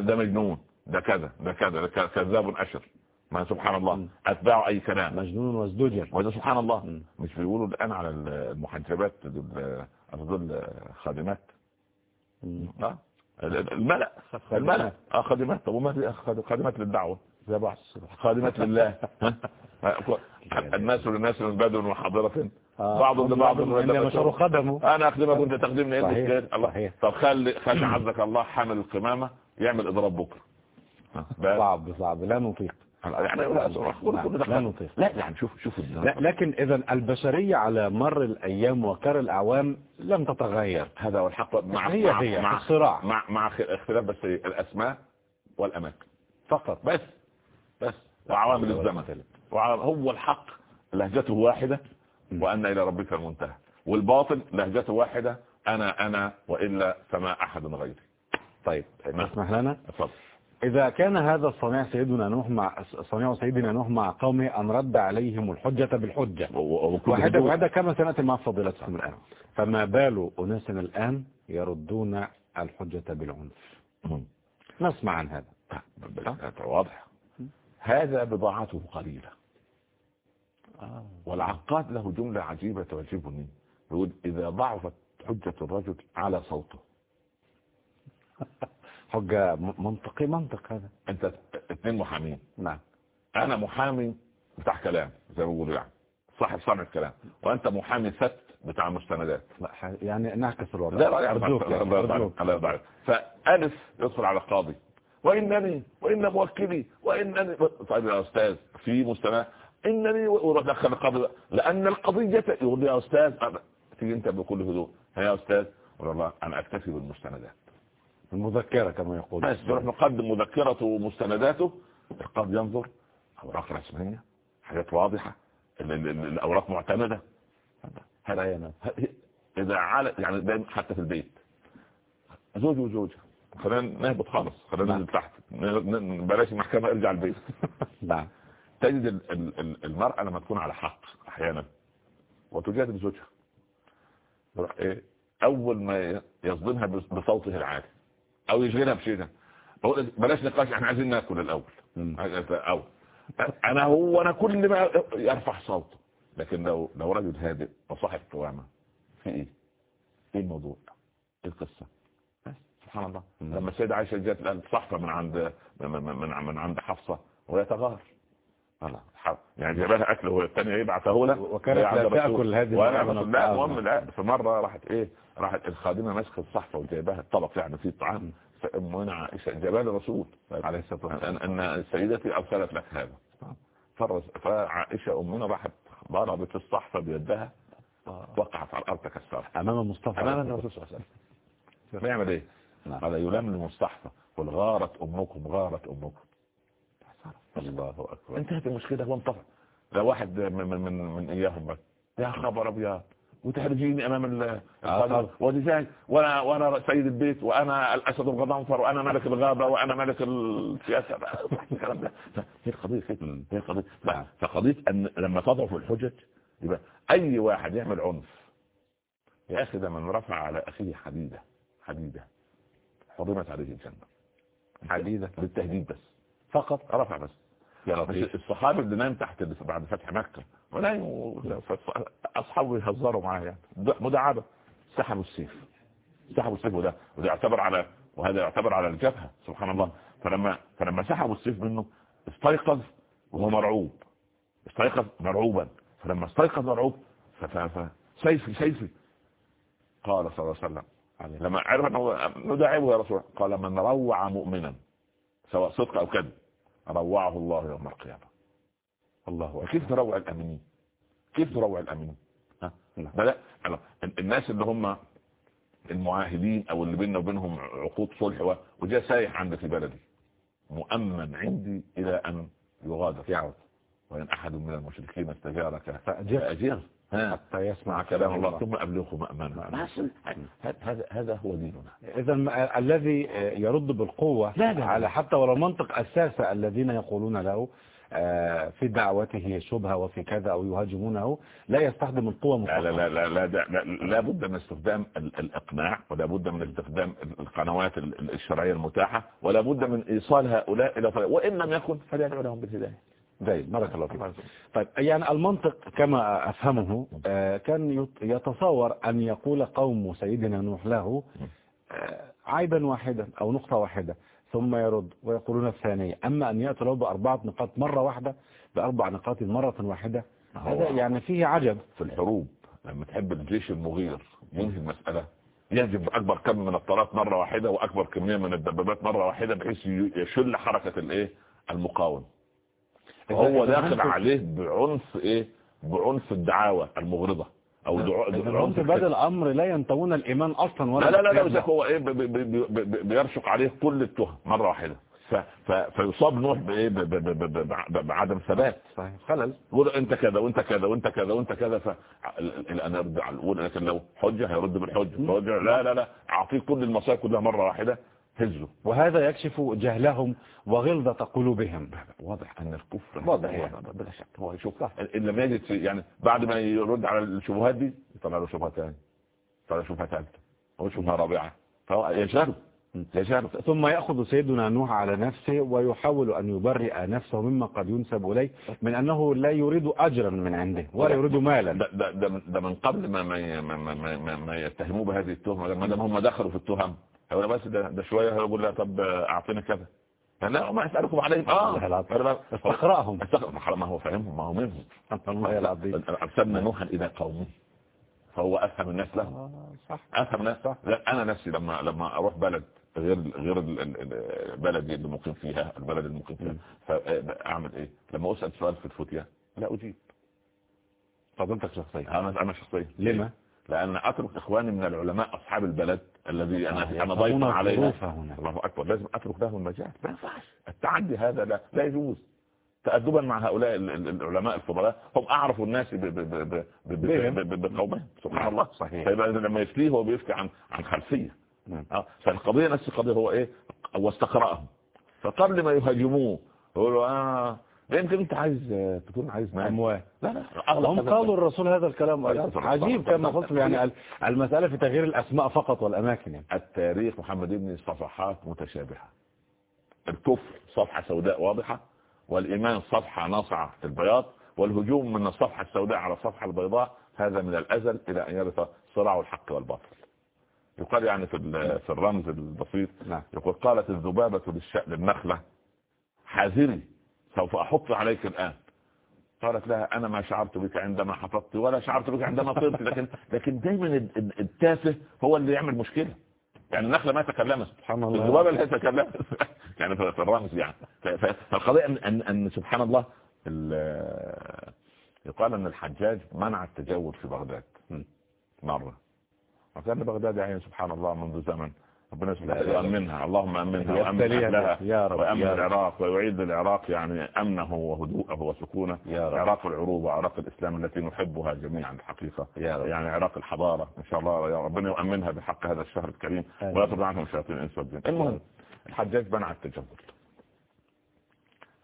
Speaker 3: ده مجنون. ده كذا ده كذا ده كذاب أشر. ما سبحان الله. أتباع أي كلام.
Speaker 2: مجنون وازدجر.
Speaker 3: وده سبحان الله. مش بيقولوا الآن على المحجبات دول خادمات. آه الملأ. الملأ. آه خادمات. طب وما في خاد- خادمات للدعوة؟ زي بعض خادمات لله؟ الناس للناس من بدو وحاضرة
Speaker 2: آه.
Speaker 3: بعض لبعض
Speaker 2: خدموا.
Speaker 3: أنا أخدمك وأنت تخدمني. إيه المشكلة الله. طب خلي خلي عزك الله حامل القمامة يعمل إضراب بكرة.
Speaker 2: صعب صعب. لا نطيق.
Speaker 3: لا
Speaker 2: لا نطيق.
Speaker 3: لا يعني شوف شوف
Speaker 2: لكن إذا البشرية على مر الأيام وكر الأعوام لم تتغير.
Speaker 3: هذا هو الحق. مع
Speaker 2: هي
Speaker 3: مع
Speaker 2: هي
Speaker 3: مع,
Speaker 2: الصراع
Speaker 3: مع مع اختلاف بس؟ الأسماء والأماكن.
Speaker 2: فقط.
Speaker 3: بس. بس. وعوامل الزمن. هو الحق لهجته واحدة وأن إلى ربك المنتهى. والباطل لهجته واحدة. أنا أنا وإلا فما أحد غيري.
Speaker 2: طيب. اسمح لنا؟
Speaker 3: اتفضل.
Speaker 2: إذا كان هذا الصنيع سيدنا نوح مع صنيع سيدنا نوح مع قومه أن رد عليهم الحجة بالحجة. وهذا كما سنأتي مع فضيلتكم الآن. فما بال أناس الآن يردون الحجة بالعنف. نسمع عن هذا.
Speaker 3: واضح. هذا بضاعته قليلة. والعقاد له جملة عجيبة تعجبني. يقول إذا ضعفت حجة الرجل على صوته.
Speaker 2: حجة منطقي منطق هذا.
Speaker 3: أنت اثنين محامين.
Speaker 2: نعم.
Speaker 3: أنا محامي بتاع كلام زي ما بيقولوا يعني. صاحب صنع الكلام. وأنت محامي ست بتاع مستندات.
Speaker 2: يعني نعكس الوضع.
Speaker 3: لا
Speaker 2: يعني، أرجوك.
Speaker 3: الله يرضى عليك. فألف يدخل على القاضي وإنني وإن موكلي وإنني طيب يا أستاذ في مستند إنني ودخل القاضي. لأن القضية يقول يا أستاذ أنا- تيجي أنت بكل هدوء. يا أستاذ والله أنا أكتفي بالمستندات.
Speaker 2: المذكرة كما يقول
Speaker 3: بس نروح نقدم مذكرته ومستنداته القاضي ينظر أوراق رسمية حاجات واضحة ال- ال- ال- الأوراق معتمدة. هذا هي إذا على يعني دايما حتى في البيت. زوج وزوجة خلينا نهبط خالص خلينا
Speaker 2: نعم.
Speaker 3: ننزل تحت. بلاش المحكمة ارجع البيت.
Speaker 2: نعم.
Speaker 3: تجد ال- ال- ال- المرأة لما تكون على حق أحيانا وتجادل زوجها. إيه؟ أول ما يصدمها بص- بصوته العالي أو يشغلها بشيء بقول بلاش نقاش إحنا عايزين ناكل الأول
Speaker 2: مم.
Speaker 3: أو أنا هو أنا كل ما يرفع صوته لكن لو لو رجل هادئ وصاحب قوامة في إيه؟ إيه الموضوع؟ القصة؟ بس سبحان الله. لما السيدة عائشة جات الآن صحفة من عند من, من, عند حفصة وهي تغار يعني جاب لها اكل والثانيه يبعثه لها
Speaker 2: وكانت
Speaker 3: هي
Speaker 2: لا
Speaker 3: عند الرسول.
Speaker 2: تأكل هذه
Speaker 3: وأنا لا. المهم لا. فمره راحت إيه؟ راحت الخادمة ماسكه الصحفه وجايباها الطبق يعني فيه طعام فامنا عائشة جابها للرسول
Speaker 2: عليه الصلاة والسلام.
Speaker 3: ان سيدتي أرسلت لك هذا. فعائشة امنا راحت ضربت الصحفة بيدها وقعت على الأرض كسرها
Speaker 2: أمام المصطفى
Speaker 3: أمام الرسول صلى الله عليه وسلم. فيعمل إيه؟
Speaker 2: نعم.
Speaker 3: قال يلملم الصحفه قل غارت أمكم غارت أمكم.
Speaker 2: الله أكبر.
Speaker 3: انتهت المشكلة وانطفى ده واحد من من من, من إياهم بس. يا خبر أبيض. وتحرجيني أمام ال- القاضي ولذلك وأنا وأنا سيد البيت وأنا الأسد الغضنفر وأنا ملك الغابة وأنا ملك السياسة. الكلام ده هي القضية هي القضية.
Speaker 2: نعم.
Speaker 3: فقضية أن لما تضعف الحجج يبقى أي واحد يعمل عنف يا أخي ده من رفع على أخيه حديدة. حديدة. حرمت عليه الجنة. حديدة. بالتهديد بس.
Speaker 2: فقط
Speaker 3: رفع بس. الصحابة اللي نام تحت بعد فتح مكة. ولا أصحابه يهزروا معاه يعني. مداعبة سحبوا السيف. سحبوا السيف وده وده يعتبر على وهذا يعتبر على الجبهة سبحان الله. فلما فلما سحبوا السيف منه استيقظ وهو مرعوب. استيقظ مرعوبا. فلما استيقظ مرعوب ف- ف- ف- سيفي سيفي قال صلى الله عليه وسلم لما عرف انه نداعبه يا رسول الله قال من روع مؤمنا سواء صدق أو كذب. روعه الله يوم القيامة.
Speaker 2: الله أكبر.
Speaker 3: كيف نروع الامنين كيف نروع الامنين ها. لا لا الناس اللي هم المعاهدين أو اللي بيننا وبينهم عقود صلح وجاء سايح عندي في بلدي. مؤمن عندي إلى أن يغادر. يعود وإن أحد من المشركين استجارك فاجره ها
Speaker 2: حتى يسمع
Speaker 3: مع كلام الله. ثم أبلغه مأمنا بس هذا هذا هو ديننا.
Speaker 2: إذا الذي يرد بالقوة
Speaker 3: لا، لا.
Speaker 2: على حتى ولو منطق أساسا الذين يقولون له آه، في دعوته شبهة وفي كذا أو يهاجمونه لا يستخدم القوة
Speaker 3: لا لا لا لا لا, لا, لا بد من استخدام ال- الإقناع ولا بد من استخدام ال- القنوات ال- ال- الشرعية المتاحة ولا بد من إيصال هؤلاء إلى طريق وإن لم يكن فليدعو لهم بالهداية.
Speaker 2: جيد بارك الله فيك. طيب يعني المنطق كما أفهمه آه، كان يت- يتصور أن يقول قوم سيدنا نوح له آه، عيبا واحدا أو نقطة واحدة ثم يرد ويقولون الثانية. أما أن يأتي له بأربعة نقاط مرة واحدة بأربع نقاط مرة واحدة هذا يعني فيه عجب.
Speaker 3: في الحروب لما تحب الجيش المغير ينهي المسألة يجب أكبر كم من الطارات مرة واحدة وأكبر كمية من الدبابات مرة واحدة بحيث يشل حركة الإيه؟ المقاوم هو
Speaker 2: إذا
Speaker 3: داخل عليه بعنف إيه بعنف الدعاوى المغرضة أو دع-
Speaker 2: إذا
Speaker 3: بعنف
Speaker 2: كنت بدل الأمر لا ينتون الإيمان أصلا ولا
Speaker 3: لا لا لا لا هو إيه ب- ب- ب- ب- ب- بيرشق عليه كل التهم مره واحدة ف- ف- فيصاب نوح بايه ب- ب- ب- ب- ب- بعدم ثبات
Speaker 2: خلل
Speaker 3: يقول انت كذا وانت كذا وانت كذا وانت كذا ف ارد على الاولى لكن لو حجه هيرد بالحجه لا لا لا اعطيه كل المصائب كلها مره واحدة هزه
Speaker 2: وهذا يكشف جهلهم وغلظة قلوبهم.
Speaker 3: واضح أن الكفر
Speaker 2: واضح يعني.
Speaker 3: بلا شك. هو يشوف إن لم يجد يعني بعد ما يرد على الشبهات دي يطلع له شبهة ثانية يطلع له شبهة ثالثه أو شبهة رابعة. فهو يجهله يجهله
Speaker 2: ثم يأخذ سيدنا نوح على نفسه ويحاول أن يبرئ نفسه مما قد ينسب إليه من أنه لا يريد أجرا من عنده ولا يريد مالا.
Speaker 3: ده, ده, ده, من- قبل ما ما ما, ما, ما, ما, يتهموه بهذه التهمه ما دام هم دخلوا في التهم. هو بس ده, ده شوية هيقول لا طب أعطيني كذا. لا ما اسالكم عليهم.
Speaker 2: آه.
Speaker 3: استقرأ ما هو فاهمهم ما هو منهم.
Speaker 2: الله العظيم.
Speaker 3: أرسلنا نوحا إلى قومه. فهو أفهم الناس له.
Speaker 2: آه، صح.
Speaker 3: أفهم الناس.
Speaker 2: صح.
Speaker 3: لا أنا نفسي لما لما أروح بلد غير غير البلد اللي مقيم فيها البلد اللي مقيم فيها. فاعمل إيه؟ لما أسأل سؤال في الفتية. لا أجيب.
Speaker 2: فضلتك شخصيا؟
Speaker 3: أنا أنا شخصيا.
Speaker 2: لما؟
Speaker 3: لأن أترك إخواني من العلماء أصحاب البلد. الذي أنا
Speaker 2: أنا
Speaker 3: ضيف علينا. الله أكبر. لازم أترك له المجال ما ينفعش. التعدي هذا لا لا يجوز. تأدبا مع هؤلاء ال- ال- العلماء الفضلاء. هم أعرف الناس بقومهم. سبحان الله.
Speaker 2: صحيح.
Speaker 3: فيبقى لما يفتيه هو بيفتي عن عن خلفية.
Speaker 2: نعم.
Speaker 3: آه، فالقضية نفس القضية. هو إيه؟ واستقرأهم فقبل ما يهاجموه يقولوا آه ده يمكن أنت عايز تكون عايز مال
Speaker 2: أموال
Speaker 3: لا لا
Speaker 2: هم قالوا الرسول هذا الكلام. عجيب كما. قلت يعني ال- المسألة في تغيير الأسماء فقط والأماكن يعني.
Speaker 3: التاريخ محمد ابن صفحات متشابهة. الكفر صفحة سوداء واضحة والإيمان صفحة ناصعة البياض والهجوم من الصفحة السوداء على الصفحة البيضاء هذا من الأزل إلى أن يرث صراع الحق والباطل. يقال يعني في في الرمز البسيط
Speaker 2: نعم.
Speaker 3: يقول قالت الذبابة للنخلة حاذري سوف أحط عليك الآن. قالت لها أنا ما شعرت بك عندما حفظت ولا شعرت بك عندما طرت لكن لكن دايما ال- ال- التافه هو اللي يعمل مشكلة. يعني النخلة ما تكلمت
Speaker 2: سبحان الله.
Speaker 3: الذبابة اللي تكلمت يعني في الرمز يعني. فالقضية أن, أن, أن سبحان الله ال- يقال أن الحجاج منع التجول في بغداد. مرة. وكان بغداد يعني سبحان الله منذ زمن ربنا. يؤمنها اللهم أمنها وأمن أهلها
Speaker 2: يا رب
Speaker 3: وأمن
Speaker 2: يا رب.
Speaker 3: العراق ويعيد للعراق يعني أمنه وهدوءه وسكونه.
Speaker 2: يا رب.
Speaker 3: عراق العروبة عراق الإسلام التي نحبها جميعا الحقيقة.
Speaker 2: يا رب.
Speaker 3: يعني عراق الحضارة. إن شاء الله يا ربنا يؤمنها بحق هذا الشهر الكريم. ولا ترضى عنهم شياطين الإنس والجن. المهم الحجاج منع التجول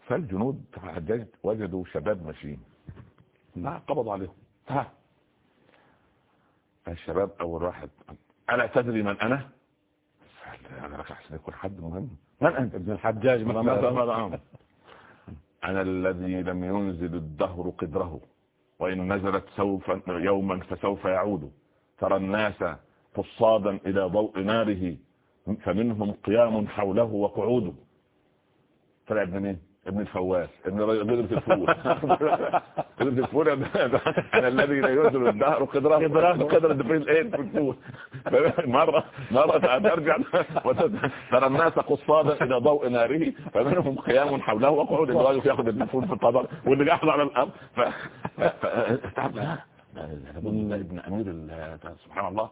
Speaker 3: فالجنود الحجاج وجدوا شباب ماشيين. لا قبضوا عليهم. ها. الشباب أول واحد ألا تدري من أنا؟ أنا لك أحسن يكون حد مهم من أنت؟
Speaker 2: ابن الحجاج
Speaker 3: ماذا ماذا؟ أنا الذي لم ينزل الدهر قدره وإن نزلت سوف يوما فسوف يعود ترى الناس فصادا إلى ضوء ناره فمنهم قيام حوله وقعود طلع ابن مين؟ ابن الفواز ابن غيرة الفول غيرة الفول أنا الذي لا ينزل الدهر قدره
Speaker 2: قدره.
Speaker 3: قدره في الايه في الفول مرة مرة ترجع ترى الناس قصادا إلى ضوء ناره فمنهم قيام حوله وقعود واقف ياخذ الفول في الطبق واللي قاعد على الأرض ف... ف... ابن أمير ال- سبحان الله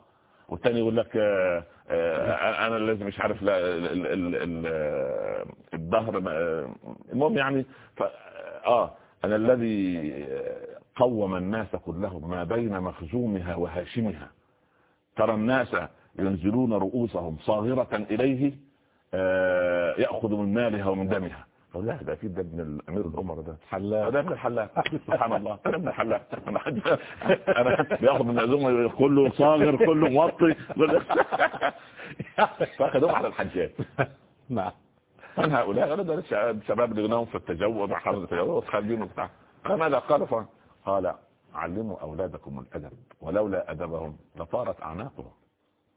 Speaker 3: والتاني يقول لك آه، آه، أنا اللي مش عارف لا ال- ال- ال- ال- الظهر المهم يعني ف آه أنا الذي قوم الناس كلهم ما بين مخزومها وهاشمها. ترى الناس ينزلون رؤوسهم صاغرة إليه آه، يأخذ من مالها ومن دمها. قال لا ده أكيد ده ابن الامير الأمر ده.
Speaker 2: حلاق
Speaker 3: ده ابن الحلاق. سبحان الله. أنا ابن الحلاق. أنا أنا بياخد من العزومة كله صاغر كله موطي. فأخذوهم على الحجاج.
Speaker 2: نعم.
Speaker 3: من هؤلاء قالوا ده لسه الشباب اللي غناهم في التجول مع حرب التجول وخارجين وبتاع فماذا قال قال علموا أولادكم الأدب ولولا أدبهم لطارت أعناقهم.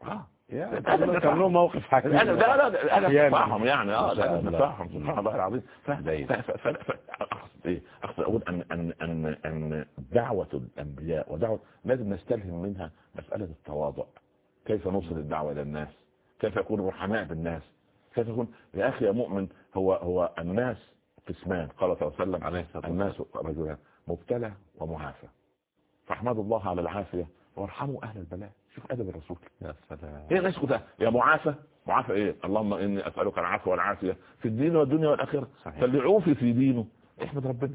Speaker 3: آه.
Speaker 2: يعني كان موقف حكيم.
Speaker 3: لا لا لا
Speaker 2: أحياناً.
Speaker 3: تفاهم يعني.
Speaker 2: آه.
Speaker 3: تفاهم سبحان الله العظيم. ف- أقصد أقول ان ان ان أن دعوة الأنبياء ودعوه لازم نستلهم منها مسألة التواضع. كيف نوصل الدعوة إلى الناس؟ كيف يكون رحماء بالناس؟ كيف يكون يا أخي يا مؤمن هو هو الناس قسمان. قال صلى الله عليه وسلم
Speaker 2: عليه
Speaker 3: الناس رجلان مبتلى ومعافى. فاحمدوا الله على العافية وارحموا أهل البلاء. شوف أدب الرسول.
Speaker 2: يا سلام.
Speaker 3: إيه الناس كلها يا معافى معافى إيه؟ اللهم إني أسألك العفو والعافية في الدين والدنيا والآخرة.
Speaker 2: صحيح.
Speaker 3: فاللي عوفي في دينه. احمد ربنا.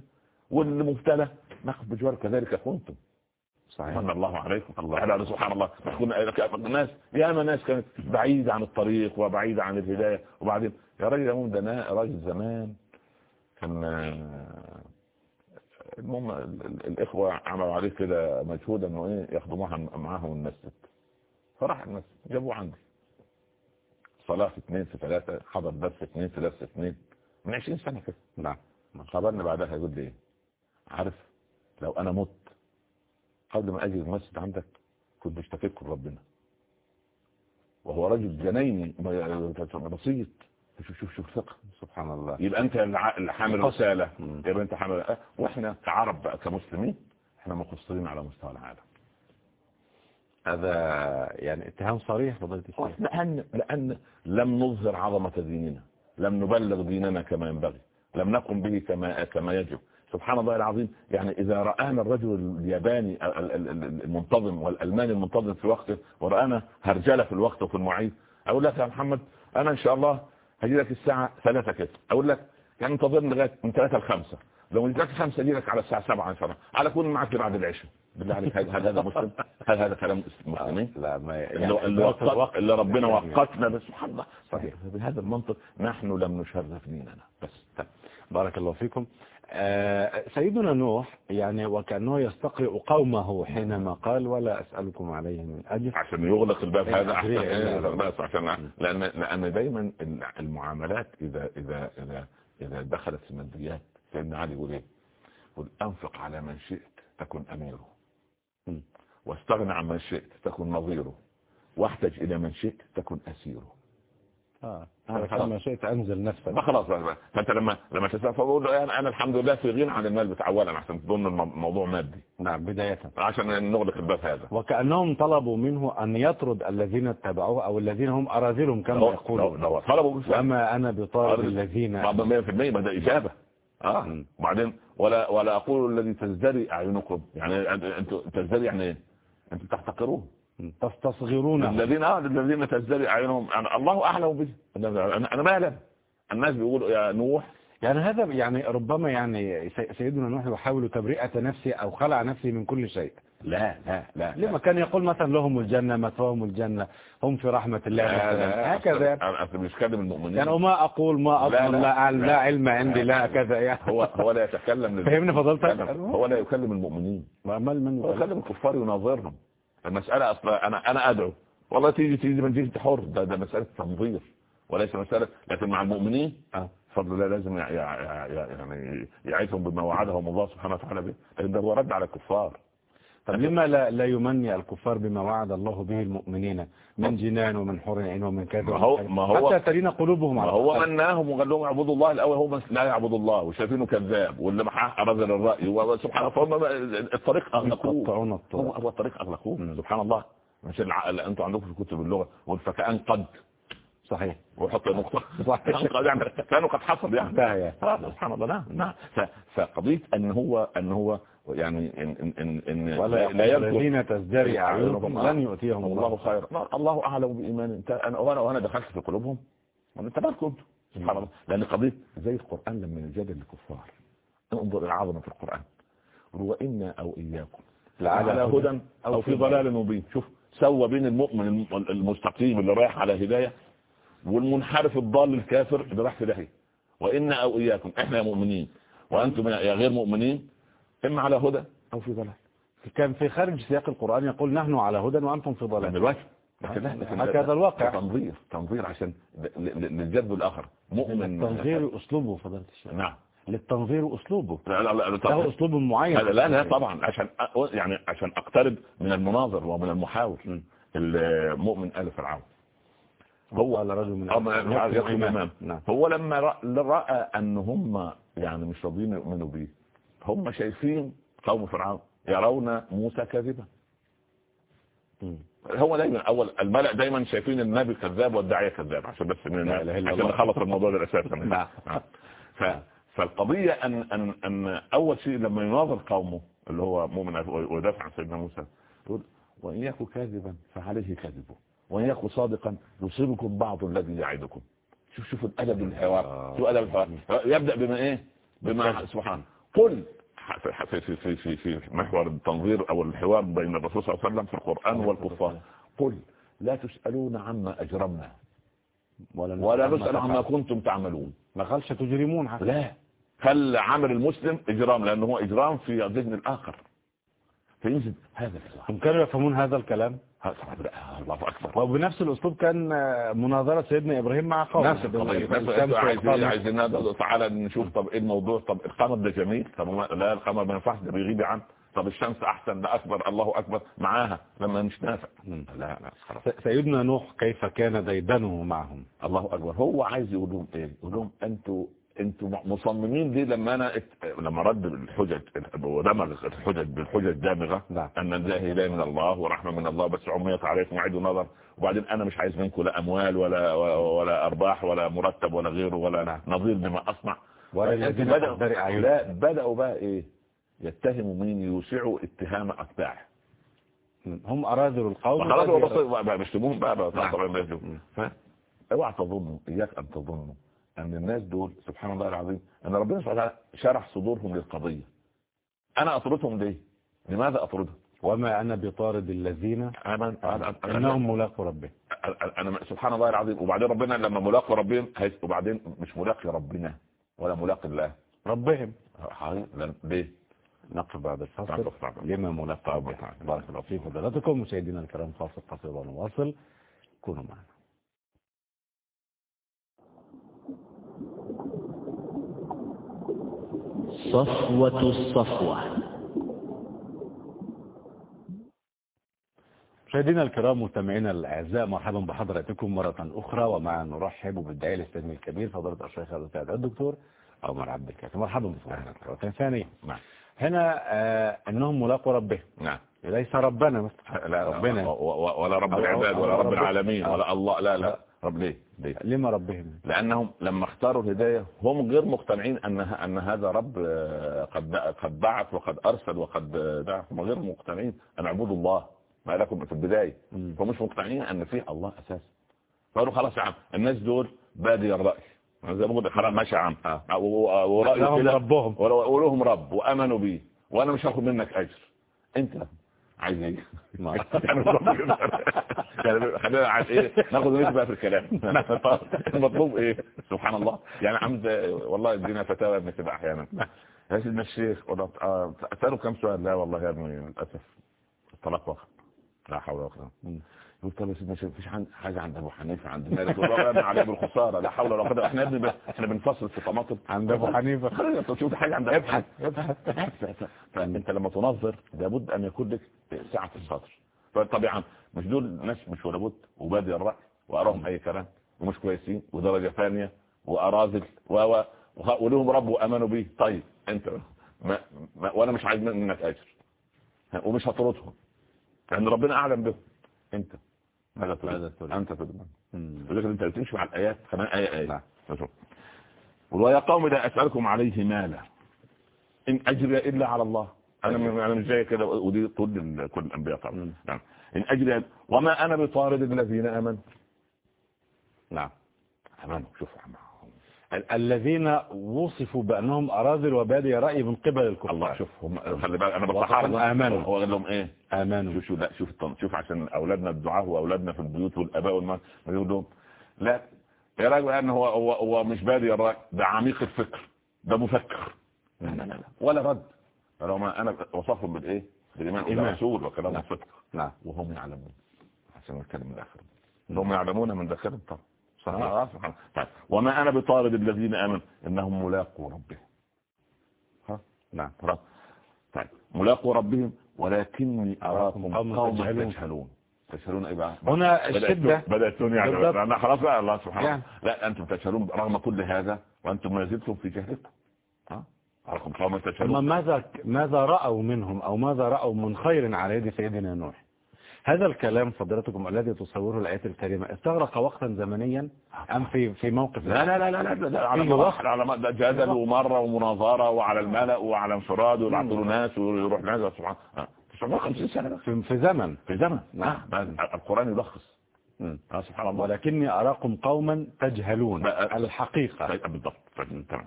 Speaker 3: واللي مبتلى ناخذ بجوار كذلك كنتم.
Speaker 2: صحيح.
Speaker 3: من الله عليكم. الله. سبحان الله. الناس. ياما ناس كانت بعيدة عن الطريق وبعيدة عن الهداية وبعدين. يا راجل يا ده راجل زمان كان المهم ال- ال- الإخوة عملوا عليه كده مجهود إنه إيه ياخدوا معهم معاهم المسجد. فراح المسجد جابوه عندي صلاة في اثنين في ثلاثة حضر درس في اثنين في درس في اثنين. من 20 سنة كده.
Speaker 2: نعم.
Speaker 3: خبرني بعدها يقول لي إيه؟ عارف لو أنا مت قبل ما أجي المسجد عندك كنت اشتكيت لربنا وهو رجل جنيني بسيط. شوف شوف شوف فقه
Speaker 2: سبحان الله.
Speaker 3: يبقى أنت اللي حامل. رسالة. يبقى أنت حامل وإحنا كعرب بقى كمسلمين إحنا مقصرين على مستوى العالم.
Speaker 2: هذا يعني اتهام صريح فضيلة الشيخ
Speaker 3: لأن, لأن لم نظهر عظمة ديننا لم نبلغ ديننا كما ينبغي لم نقم به كما كما يجب. سبحان الله العظيم يعني إذا رآنا الرجل الياباني ال- ال- ال- المنتظم والألماني المنتظم في وقته ورآنا هرجلة في الوقت وفي المواعيد أقول لك يا محمد أنا إن شاء الله هجي لك الساعة ثلاثة كده أقول لك يعني انتظرني لغاية من ثلاثة لخمسة. لو لك خمسة لك على الساعة سبعة إن شاء الله. على كون معك بعد العشاء. بالله عليك هل هذا مسلم. هل هذا كلام مسلمين؟
Speaker 2: لا ما
Speaker 3: اللي, اللي,
Speaker 2: وقت
Speaker 3: اللي ربنا
Speaker 2: يعني.
Speaker 3: وقتنا بس سبحان الله صحيح. بهذا المنطق نحن لم نشرف ديننا. بس
Speaker 2: طيب. بارك الله فيكم. آه، سيدنا نوح يعني وكأنه يستقرئ قومه حينما قال ولا أسألكم عليه من أجر.
Speaker 3: عشان يغلق الباب
Speaker 2: إيه،
Speaker 3: هذا.
Speaker 2: إيه،.
Speaker 3: بس عشان لأن لأن دايما المعاملات اذا اذا اذا إذا دخلت في الماديات سيدنا علي يقول إيه؟ يقول أنفق على من شئت تكن
Speaker 2: أميره.
Speaker 3: واستغنى عن من شئت تكن نظيره واحتج إلى من شئت تكن أسيره خلاص.
Speaker 2: كما شئت أنزل نفسك
Speaker 3: ما خلاص بقى. فأنت لما لما له أنا أنا الحمد لله في غنى عن المال بتاع أولا عشان تظن الم- الموضوع مادي
Speaker 2: نعم بداية
Speaker 3: عشان نغلق الباب هذا
Speaker 2: وكأنهم طلبوا منه أن يطرد الذين اتبعوه أو الذين هم أراذلهم كما
Speaker 3: لو لو
Speaker 2: يقولون
Speaker 3: لو طلبوا.
Speaker 2: وما أنا بطارد. الذين
Speaker 3: بعد 100% ما ده إجابة
Speaker 2: آه.
Speaker 3: وبعدين ولا ولا أقول الذي تزدري أعينكم. يعني أنتوا تزدري يعني إيه؟ أنتوا تحتقروه
Speaker 2: تستصغرون.
Speaker 3: الذين آه الذين تزدري أعينهم. يعني الله أعلم به أنا ما أعلم. الناس بيقولوا يا نوح.
Speaker 2: يعني هذا يعني ربما يعني سي- سيدنا نوح يحاول تبرئة نفسه أو خلع نفسه من كل شيء.
Speaker 3: لا لا لا
Speaker 2: لما كان يقول مثلا لهم الجنة مثواهم الجنة هم في رحمة الله هكذا.
Speaker 3: أنا أصل مش كلم المؤمنين.
Speaker 2: يعني وما أقول ما
Speaker 3: لا،
Speaker 2: أضمن
Speaker 3: لا،
Speaker 2: لا, أعلم، لا.
Speaker 3: لا.
Speaker 2: علم عندي لا كذا يعني.
Speaker 3: هو هو لا يتكلم
Speaker 2: فهمني فضلتك؟
Speaker 3: هو لا يكلم المؤمنين.
Speaker 2: وأمال من
Speaker 3: هو يكلم الكفار يناظرهم. المسألة أصلا أنا أنا أدعو. والله تيجي تيجي من جهة حر ده ده مسألة تنظير وليس مسألة لكن مع المؤمنين
Speaker 2: آه.
Speaker 3: فضل الله لازم يع- يع- يع- يعني يعيثهم بما وعدهم الله سبحانه وتعالى به لكن ده هو رد على الكفار.
Speaker 2: طب لما لا, لا يمني الكفار بما وعد الله به المؤمنين من جنان ومن حور عين ومن كذا
Speaker 3: ما هو-. ما هو-
Speaker 2: حتى ترين قلوبهم
Speaker 3: ما
Speaker 2: على
Speaker 3: هو. مناهم وقال لهم اعبدوا الله الأول هو لا يعبد الله وشايفينه كذاب واللي معاه رجل الراي وسبحان الله فهم الطريق
Speaker 2: أغلقوه.
Speaker 3: هو الطريق أغلقوه. سبحان الله. مش العقل. أنتوا عندكم في كتب اللغة. والفكأن قد
Speaker 2: صحيح.
Speaker 3: ويحط نقطة.
Speaker 2: صحيح.
Speaker 3: يعني كانوا قد حصل يعني. آه، سبحان الله. نعم نعم. فقضية أن هو أن هو يعني ان ان ان, إن
Speaker 2: ولا
Speaker 3: لا
Speaker 2: الذين تزدري أعينهم. لن يؤتيهم
Speaker 3: الله خير لا، الله أعلم بإيمان. انت أنا وأنا وأنا دخلت في قلوبهم. انت مالكم أنتوا؟ سبحان الله. لأن قضيه زي القرآن لما يجادل الكفار. انظر إلى العظمه في القران وأنا أو إياكم.
Speaker 2: لعلى
Speaker 3: على
Speaker 2: هدى
Speaker 3: أو في ضلال مبين. شوف سوى بين المؤمن الم- المستقيم اللي رايح على هداية والمنحرف الضال الكافر اللي راح في داهية. وإنا أو إياكم. إحنا يا مؤمنين. وأنتم يا غير مؤمنين. إما على هدى أو في ضلال.
Speaker 2: كان في خارج سياق القرآن يقول نحن على هدى وأنتم في ضلال.
Speaker 3: لكن
Speaker 2: هكذا الواقع.
Speaker 3: تنظير تنظير عشان للجذب الآخر. مؤمن
Speaker 2: التنظير أسلوبه فضيلة الشيخ.
Speaker 3: نعم.
Speaker 2: للتنظير أسلوبه.
Speaker 3: لا لا لا,
Speaker 2: له
Speaker 3: لا,
Speaker 2: أسلوب معين.
Speaker 3: لا, لا, لا طبعا عشان يعني عشان أقترب من المناظر ومن المحاور. المؤمن آل فرعون. هو
Speaker 2: قال رجل من. إمام نعم.
Speaker 3: هو لما رأى, رأى أن هم يعني مش راضيين يؤمنوا بيه هم شايفين قوم فرعون يرون موسى كاذبا. هو دايما أول الملأ دايما شايفين النبي كذاب والداعية كذاب عشان بس من عشان. نخلص الموضوع ده أساسا
Speaker 2: نعم.
Speaker 3: آه. ف فالقضية ان ان أن أول شيء لما يناظر قومه اللي هو مؤمن ويدافع عن سيدنا موسى يقول وإن يكن كاذبا فعليه كذبه وإن يكن صادقا يصيبكم بعض الذي يعدكم. شوف شوف الأدب الحوار شوف ادب الحوار يبدأ بما إيه؟ بما سبحان قل. في في في في, في محور التنظير أو الحوار بين الرسول صلى الله عليه وسلم في القرآن والكفار. قل. لا تسألون عما أجرمنا. ولا نسأل عما كنتم تعملون.
Speaker 2: ما قالش تجرمون حتى
Speaker 3: لا. خل عمل المسلم إجرام؟ لأنه هو إجرام في ذهن الآخر. فينزل هذا الكلام.
Speaker 2: هم كانوا يفهمون هذا الكلام؟
Speaker 3: الله أكبر.
Speaker 2: وبنفس الأسلوب كان آه، مناظرة سيدنا إبراهيم مع قومه.
Speaker 3: نفس القضية. عايزين. تعالى نشوف طب إيه الموضوع؟ طب القمر ده جميل. طب لا القمر ما ينفعش ده بيغيب عنه. طب الشمس أحسن ده أكبر الله أكبر. معاها لما مش نافع. لا لا خلاص.
Speaker 2: سيدنا نوح كيف كان ديدنه معهم؟
Speaker 3: الله أكبر. هو عايز يقول لهم إيه يقول لهم أنتوا أنتوا مصممين دي لما أنا ات... لما رد الحجج ودمغ الحجج بالحجج دامغة
Speaker 2: نعم.
Speaker 3: أن الله هدايه من الله ورحمة من الله بس عميت عليكم وعيد نظر وبعدين أنا مش عايز منكم لا أموال ولا ولا أرباح ولا مرتب ولا غيره ولا
Speaker 2: نعم.
Speaker 3: نظير بما
Speaker 2: أصنع
Speaker 3: بدأوا. لا بدأوا بقى إيه يتهموا مين يوسعوا اتهام أتباعه
Speaker 2: هم أراذل القوم
Speaker 3: خلاص بقى بيشتموهم بقى بقى
Speaker 2: نعم.
Speaker 3: طبعا ما يشتموهم. ف- اوعى تظنوا إياك أن تظنوا ان الناس دول سبحان الله العظيم إن ربنا سبحانه وتعالى شرح صدورهم للقضية. أنا أطردهم ليه؟ لماذا أطردهم؟
Speaker 2: وما أنا بطارد الذين
Speaker 3: أنا أنا
Speaker 2: إنهم ملاقوا ربهم.
Speaker 3: أنا سبحان الله العظيم وبعدين ربنا لما ملاقي ربهم وبعدين مش ملاقي ربنا ولا ملاقي الله.
Speaker 2: ربهم.
Speaker 3: ليه؟
Speaker 2: نقف بعد الفاصل. لما ملاقى بارك الله في فضلاتكم مشاهدينا الكرام فاصل قصير ونواصل كونوا معنا.
Speaker 4: صفوة الصفوة.
Speaker 2: مشاهدينا الكرام مستمعينا الأعزاء مرحبا بحضراتكم مرة أخرى ومع نرحب بالداعي الاستاذ الكبير فضيلة الشيخ الأستاذ الدكتور عمر عبد الكافي. مرحبا بكم.
Speaker 3: نعم.
Speaker 2: هنا آه إنهم ملاقوا ربهم
Speaker 3: نعم.
Speaker 2: ليس ربنا.
Speaker 3: لا
Speaker 2: ربنا.
Speaker 3: ولا رب العباد ولا رب العالمين
Speaker 2: آه.
Speaker 3: ولا الله. لا. لا. رب ليه؟
Speaker 2: لما ربهم؟
Speaker 3: لأنهم لما اختاروا الهداية هم غير مقتنعين أن أن هذا رب آه، قد قد بعث وقد أرسل وقد آه، دعا هم غير مقتنعين. ان اعبدوا الله ما لكم في البداية.
Speaker 2: مم.
Speaker 3: هم مش مقتنعين أن في الله أساسا فقالوا خلاص يا عم الناس دول بادي الراي زي ما قلت خلاص ماشي يا عم.
Speaker 2: آه.
Speaker 3: و- و- ورأيه
Speaker 2: لهم
Speaker 3: كده
Speaker 2: ربهم.
Speaker 3: ولهم رب وأمنوا بيه وأنا مش هاخد منك أجر. أنت عايز يعني. يعني خلينا إيه؟ ناخد نسبة في الكلام. المطلوب إيه؟ سبحان الله. يعني عمد والله ادينا فتاوى ابن كده أحيانا. يا سيدنا الشيخ ولا آه، اساله كم سؤال؟ لا والله يا ابني للأسف. الطلاق وقت لا حول ولا
Speaker 2: قوة.
Speaker 3: قلت سيدنا الشيخ مفيش حاجة عند أبو حنيفة عند مالك. والله عليه بالخساره لا حول ولا قوة إحنا ابني إحنا بنفصل في طماطم.
Speaker 2: عند أبو حنيفة.
Speaker 3: خلينا تشوف حاجة عند ابحث ابحث. فانت لما تنظر لابد أن يكون لك سعه الصدر فطبعا مش دول ناس مش ولا بد وبادي الرأي وأراهم أي كلام ومش كويسين ودرجة ثانية وأراذل و ولهم رب وامنوا به. طيب أنت ما ما وأنا مش عايز منك أجر ومش هطردهم لأن ربنا أعلم بهم. أنت ماذا تريد؟ تضمن
Speaker 2: مم.
Speaker 3: ولكن أنت بتمشي مع الآيات. خلينا آية آية.
Speaker 2: نعم.
Speaker 3: شوف. ويا قوم لا أسألكم عليه مالا. إن أجري إلا على الله. أنا من- أنا مش جاي كده ودي طول كل الأنبياء طبعا. نعم. إن أجري وما أنا بطارد الذين آمنوا.
Speaker 2: نعم.
Speaker 3: آمنوا. شوف يا عم.
Speaker 2: ال- الذين وصفوا بأنهم أراذل وبادي رأي من قبل الكفار.
Speaker 3: الله شوف هم خلي بالك أنا
Speaker 2: وقد
Speaker 3: بصحى
Speaker 2: آمنوا.
Speaker 3: هو قال لهم إيه؟
Speaker 2: آمنوا.
Speaker 3: شوف شوف لا شوف شوف عشان أولادنا الدعاء وأولادنا في البيوت والآباء والمال. يقول لهم. لا يا راجل إن هو هو هو مش بادي الرأي؟ ده عميق الفكر. ده مفكر. لا لا لا لا. ولا رد. لو ما أنا وصفهم بالإيه؟ بالإيمان
Speaker 2: إيمان.
Speaker 3: وده رسول وكلام
Speaker 2: نعم.
Speaker 3: الفكر
Speaker 2: نعم.
Speaker 3: وهم يعلمون. عشان نتكلم من الآخر. هم يعلمون من داخلهم طبعا سبحان سبحان طيب. وما أنا بطارد الذين آمنوا؟ إنهم ملاقوا ربهم. ها؟
Speaker 2: نعم
Speaker 3: طيب. ملاقوا ربهم ولكني أراكم
Speaker 2: قوما تجهلون.
Speaker 3: تجهلون إيه بقى؟
Speaker 2: هنا الشدة.
Speaker 3: بدأت توني
Speaker 2: بالضبط.
Speaker 3: يعني أنا خلاص بقى الله سبحانه
Speaker 2: يعني.
Speaker 3: لا أنتم تجهلون رغم كل هذا وأنتم ما زلتم في جهلكم. ها؟ أراكم قوما
Speaker 2: ثم
Speaker 3: تجهلون
Speaker 2: ماذا ماذا رأوا منهم أو ماذا رأوا من خير على يد سيدنا نوح؟ هذا الكلام فضيلتكم الذي تصوره الآيات الكريمة استغرق وقتا زمنيا؟ أم في في موقف
Speaker 3: لا لا لا لا لا, لا على
Speaker 2: فيه
Speaker 3: مراحل. على جدل ومره ومناظرة وعلى الملأ وعلى انفراد له ناس ويروح ناس سبحان الله 950 سنة. بس
Speaker 2: في, في زمن.
Speaker 3: في زمن.
Speaker 2: نعم.
Speaker 3: آه، ما- القرآن يلخص. آه، سبحان الله.
Speaker 2: ولكني أراكم قوما تجهلون
Speaker 3: بقى-
Speaker 2: الحقيقة.
Speaker 3: طيب، بالضبط. طيب، تمام.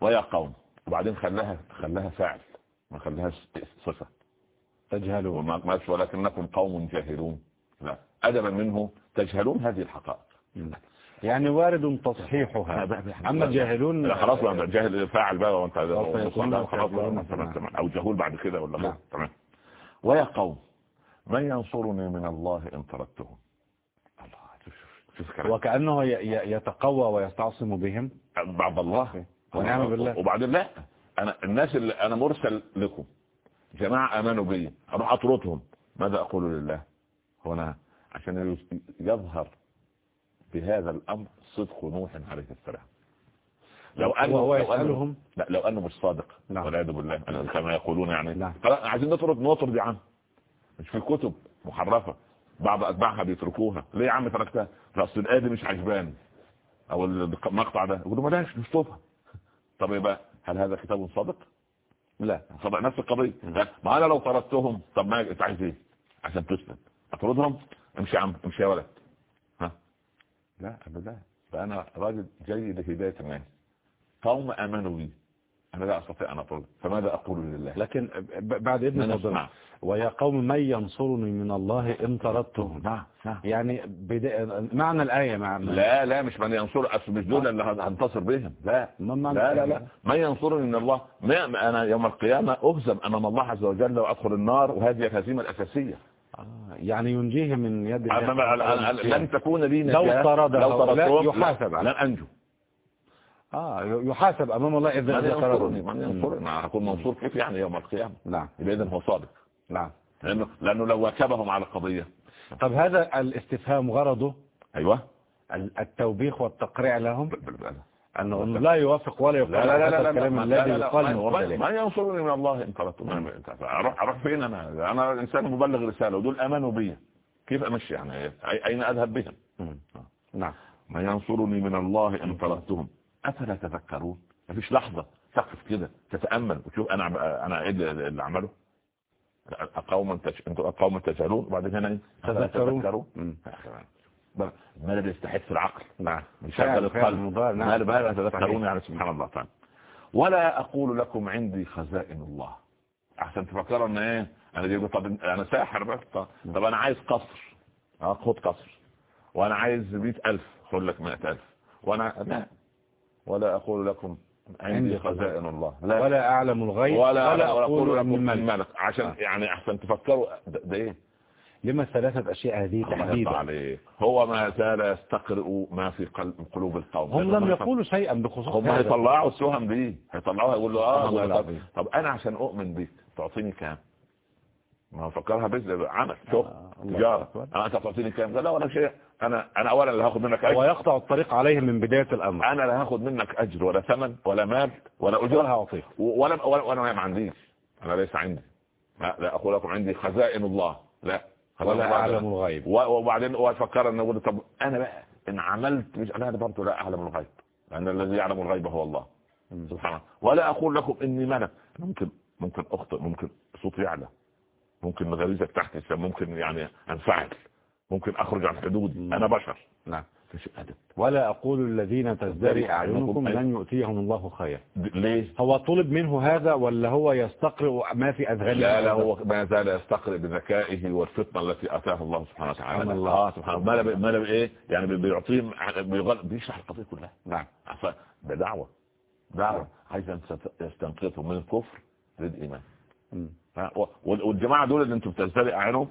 Speaker 3: ويا قوم. وبعدين خلاها خلاها فاعل. ما خلاهاش صفة
Speaker 2: تجهلون
Speaker 3: وما قالش ولكنكم قوم جاهلون. لا أدبا منه تجهلون هذه الحقائق.
Speaker 2: يعني وارد تصحيحها. أما الجاهلون
Speaker 3: لا خلاص بقى جاهل فاعل بقى وانت. أو جهول بعد كده ولا
Speaker 2: نعم.
Speaker 3: لا تمام. ويا قوم من ينصرني من الله شوف الكلام.
Speaker 2: وكأنه يتقوى ويستعصم بهم.
Speaker 3: بعد الله.
Speaker 2: ونعم بالله.
Speaker 3: وبعدين لا أنا الناس اللي أنا مرسل لكم. جماعة آمنوا بي. أروح أطردهم. ماذا أقول لله؟ هنا عشان يظهر بهذا الأمر صدق نوح عليه السلام. لو انه
Speaker 2: وهو
Speaker 3: لو أنه-
Speaker 2: يسألهم؟
Speaker 3: لا لو أنه مش صادق.
Speaker 2: نعم.
Speaker 3: والعياذ بالله. كما يقولون يعني.
Speaker 2: نعم.
Speaker 3: خلاص عايزين نطرد نطرد يا عم. مش في كتب محرفة. بعض أتباعها بيتركوها. ليه يا عم تركتها؟ أصل الايه دي مش عجباني أو المقطع ده. يقولوا بلاش نشطبها طب يبقى هل هذا كتاب صادق؟ لا صدق نفس القضية. لا. ما أنا لو طردتهم؟ طب ما انت عايز إيه؟ عشان تسلم. اطردهم؟ امشي يا عم امشي يا ولد. ها؟ لا ابدا. فأنا راجل جيد لهداية الناس قوم آمنوا بي. أنا لا أستطيع أن أطرد فماذا أقول لله؟
Speaker 2: لكن بعد إذن
Speaker 3: أنا
Speaker 2: فضل
Speaker 3: أسمع.
Speaker 2: ويا قوم من ينصرني من الله إن طردتهم؟
Speaker 3: نعم نعم.
Speaker 2: يعني بدا... معنى الآية مع
Speaker 3: لا لا مش من ينصر أصل مش دول اللي هنتصر بهم. لا
Speaker 2: معنى
Speaker 3: لا لا؟ لا. من ينصرني من الله؟ ما أنا يوم القيامة أهزم أمام الله عز وجل وأدخل النار وهذه الهزيمة الأساسية.
Speaker 2: آه، يعني ينجيه من يد
Speaker 3: أنا- أنا- أنا- لن تكون لي
Speaker 2: لو
Speaker 3: نجاة
Speaker 2: طرد
Speaker 3: لو
Speaker 2: عليه.
Speaker 3: لن أنجو.
Speaker 2: آه يحاسب أمام الله إذا طردني.
Speaker 3: من ينصرني؟ أنا هكون منصور كيف يعني يوم القيامة؟
Speaker 2: نعم.
Speaker 3: يبقى اذا هو صادق.
Speaker 2: نعم.
Speaker 3: لأنه لأنه لو واكبهم على القضية.
Speaker 2: طب هذا الاستفهام غرضه؟
Speaker 3: أيوه.
Speaker 2: ال- التوبيخ والتقريع لهم؟ أنه لا يوافق ولا
Speaker 3: لا
Speaker 2: يقال
Speaker 3: لا لا لا لا
Speaker 2: الكلام
Speaker 3: لا
Speaker 2: الذي
Speaker 3: لا لا
Speaker 2: يقال
Speaker 3: من ينصرني من الله إن طردت أروح أروح فين أنا؟ أنا إنسان مبلغ رسالة ودول امنوا بي. كيف أمشي يعني؟ أين أذهب بهم.
Speaker 2: نعم.
Speaker 3: من ينصرني من الله إن طردتهم أفلا تذكرون؟ مفيش لحظة تقف كده تتأمل وتشوف أنا أنا إيه اللي اعمله قوما تش... أنتوا قوما تجهلون وبعدين هنا أفلا
Speaker 2: تذكرون.
Speaker 3: ما الذي يستحث العقل.
Speaker 2: نعم.
Speaker 3: يشغل القلب.
Speaker 2: نعم.
Speaker 3: لا- ما لا تذكرون. يعني سبحان الله. تعالى ولا أقول لكم عندي خزائن الله. احسن تفكروا إن إيه؟ أنا جايب طب أنا ساحر بس. طب, طب أنا عايز قصر. آه خد قصر. وأنا عايز مئة ألف. خد لك مئة ألف. وأنا لا. ولا أقول لكم عندي خزائن الله. لا.
Speaker 2: ولا أعلم الغيب
Speaker 3: ولا,
Speaker 2: ولا أقول
Speaker 3: لكم من
Speaker 2: ملك.
Speaker 3: ملك. عشان
Speaker 2: آه.
Speaker 3: يعني احسن تفكروا ده, ده إيه؟
Speaker 2: لما ثلاثة أشياء هذه تحديدا.
Speaker 3: هو ما زال يستقرئ ما في قلوب القوم.
Speaker 2: هم لم يقولوا شيئا بخصوص
Speaker 3: هم. هيطلعوا السهم دي. هيطلعوها يقول له
Speaker 2: سبحان الله
Speaker 3: آه طب, أنا عشان أؤمن بيك تعطيني كام؟ ما هو فكرها بزنس عمل. شغل
Speaker 2: آه،
Speaker 3: تجارة.
Speaker 2: أكبر.
Speaker 3: آه، أنت تعطيني كام؟ لا ولا شيء. أنا أنا اولا اللي هاخد منك أجر.
Speaker 2: ويقطع الطريق عليهم من بداية الأمر.
Speaker 3: أنا لا هاخد منك أجر ولا ثمن ولا مال ولا
Speaker 2: ولا هعطيك
Speaker 3: ولا ولا وأنا ما عنديش. أنا ليس عندي. لا, لا أقول لكم عندي خزائن الله. لا.
Speaker 2: ولا. أعلم الغيب.
Speaker 3: وبعدين هو يفكر ان يقول طب أنا بقى إن عملت مش أنا برضه لا أعلم الغيب. لأن الذي يعلم الغيب هو الله. سبحانه ولا أقول لكم إني ملك. ممكن ممكن أخطئ. ممكن صوتي يعلى. ممكن غريزه تحت ممكن يعني أنفعل. ممكن أخرج عن حدودي. أنا بشر.
Speaker 2: نعم.
Speaker 3: أدب.
Speaker 2: ولا أقول الذين تزدري أعينكم لن يؤتيهم الله خير
Speaker 3: د- ليه؟
Speaker 2: هو طلب منه هذا ولا هو يستقرئ ما في أذهانه؟
Speaker 3: لا لا هو ما زال يستقرئ بذكائه والفطنة التي أتاه الله سبحانه وتعالى.
Speaker 2: سبحان الله.
Speaker 3: آه سبحان الله. ما لا- بايه يعني بي- بيعطيهم بيغل- بيشرح القضية كلها.
Speaker 2: نعم.
Speaker 3: ده دعوة. دعوه عايز يستنقذهم من الكفر للإيمان.
Speaker 2: مم.
Speaker 3: ها، و- وال- والجماعة دول اللي أنتم بتزدري اعينهم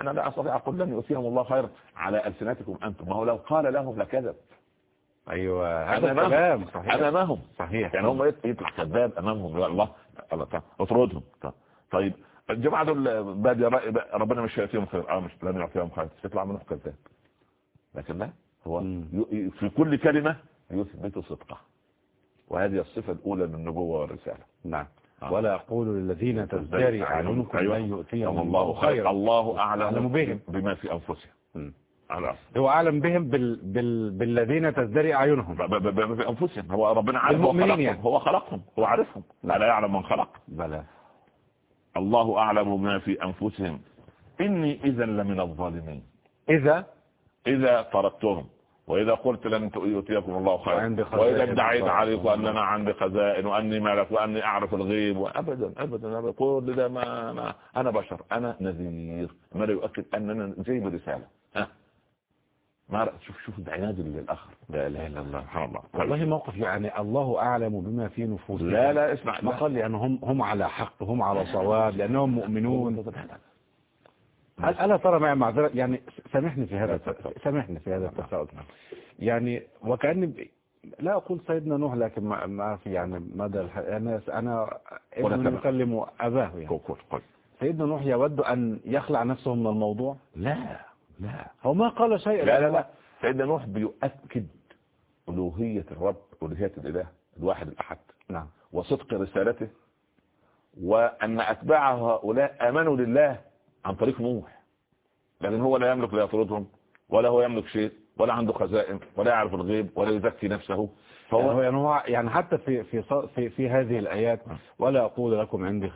Speaker 3: أنا لا أستطيع أقول لن يؤتيهم الله خيرا على ألسنتكم أنتم. ما هو لو قال لهم لكذب.
Speaker 2: أيوه هذا. الكلام صحيح.
Speaker 3: امامهم
Speaker 2: صحيح.
Speaker 3: يعني هم يط- يطلع كذاب أمامهم يا الله اطردهم. طيب الجماعة دول بقى ربنا مش يعطيهم خير. آه مش لن يعطيهم خير. يطلع منهم كذاب. لكن لا هو في كل كلمة يثبت صدقه. وهذه الصفة الأولى من النبوه والرساله
Speaker 2: نعم. ولا أقول للذين تزدري أعينكم
Speaker 3: أيوة.
Speaker 2: لن يؤتيهم
Speaker 3: الله خير الله
Speaker 2: أعلم بهم.
Speaker 3: بما في أنفسهم.
Speaker 2: مم.
Speaker 3: على
Speaker 2: هو أعلم بهم بال... بال... بالذين تزدري أعينهم.
Speaker 3: ب- ب- ب- في أنفسهم. هو ربنا عارف هو خلقهم.
Speaker 2: يعني.
Speaker 3: هو خلقهم. هو عارفهم. لا لا يعلم من خلق.
Speaker 2: بلى.
Speaker 3: الله أعلم ما في أنفسهم. إني اذا لمن الظالمين.
Speaker 2: إذا؟
Speaker 3: إذا طردتهم. وإذا قلت لن يؤتيكم الله خير وإذا ادعيت. عليكم أن أنا عندي خزائن وأني ملك وأني أعرف الغيب وأبدا أبدا أبدا كل ده ما أنا, أنا بشر أنا نذير. ما لا يؤكد أننا جايب رسالة. ها؟ ما شوف شوف العناد للآخر لا إله إلا الله سبحان الله.
Speaker 2: والله موقف يعني الله أعلم بما في نفوسهم.
Speaker 3: لا لا اسمع
Speaker 2: ما. قال لأن هم هم على حق هم على صواب لأنهم مؤمنون. ألا ترى معي معذرة؟ يعني سامحني في هذا سامحني في هذا التساؤل يعني وكأني لا أقول سيدنا نوح لكن ما, ما في يعني مدى الح... أنا أنا ابن. يكلم أباه يعني.
Speaker 3: قل قل
Speaker 2: سيدنا نوح يود أن يخلع نفسه من الموضوع؟
Speaker 3: لا لا.
Speaker 2: هو ما قال شيئا.
Speaker 3: لا لا لا. سيدنا نوح بيؤكد ألوهية الرب ألوهية الإله الواحد الأحد.
Speaker 2: نعم.
Speaker 3: وصدق رسالته وأن أتباع هؤلاء آمنوا لله عن طريق نوح لكن هو لا يملك لا يطردهم ولا هو يملك شيء ولا عنده خزائن ولا يعرف الغيب ولا يزكي نفسه
Speaker 2: يعني هو
Speaker 3: فهو
Speaker 2: يعني, هو يعني حتى في في في في هذه الآيات ولا أقول لكم عندي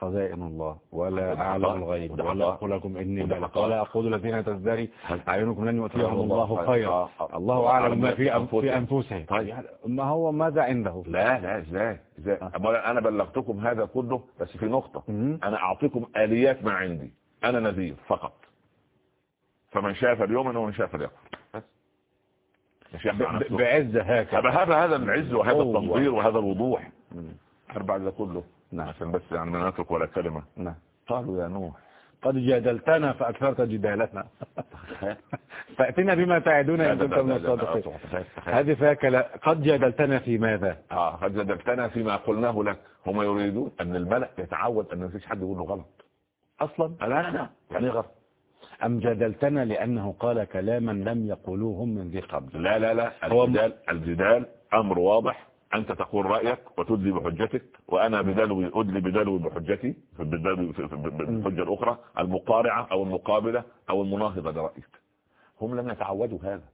Speaker 2: خزائن, الله ولا
Speaker 3: خطأ.
Speaker 2: الغيب ولا. أقول لكم إني
Speaker 3: وده
Speaker 2: ملك. ولا أقول الذين تزدري أعينكم لن يؤتيهم
Speaker 3: الله
Speaker 2: الله
Speaker 3: خير.
Speaker 2: خيرا
Speaker 3: آه، آه.
Speaker 2: الله أعلم ما في في
Speaker 3: طيب.
Speaker 2: يعني ما هو ماذا عنده
Speaker 3: لا لا إزاي إزاي أما أنا بلغتكم هذا كله بس في نقطة
Speaker 2: مم.
Speaker 3: أنا أعطيكم آليات ما عندي أنا نذير فقط. فمن شاف اليوم ومن شاف اليوم. بس. مش يخدع
Speaker 2: ب-
Speaker 3: نفسه
Speaker 2: بعز هكذا.
Speaker 3: هذا هذا هذا العز وهذا. التنظير وهذا الوضوح. بعد ده كله.
Speaker 2: نعم.
Speaker 3: عشان بس يعني ما نترك ولا كلمة.
Speaker 2: نعم.
Speaker 3: قالوا يا نوح.
Speaker 2: قد جادلتنا فأكثرت جدالتنا. فأتنا بما تعدون إن كنت من الصادقين هذه فيها كلا- قد جادلتنا في ماذا؟
Speaker 3: آه قد جدلتنا فيما قلناه لك. هم يريدون أن الملأ يتعود أن مفيش حد يقول له غلط.
Speaker 2: أصلا؟
Speaker 3: لا لا لا. يعني غلط.
Speaker 2: أم جادلتنا لأنه قال كلاما لم يقولوه هم من ذي قبل؟
Speaker 3: لا لا لا. الجدال الجدال أمر واضح. أنت تقول رأيك وتدلي بحجتك وأنا بدلوي أدلي بدلوي بحجتي بالحجه الأخرى المقارعة أو المقابلة أو المناهضة لرأيك. هم لم يتعودوا هذا.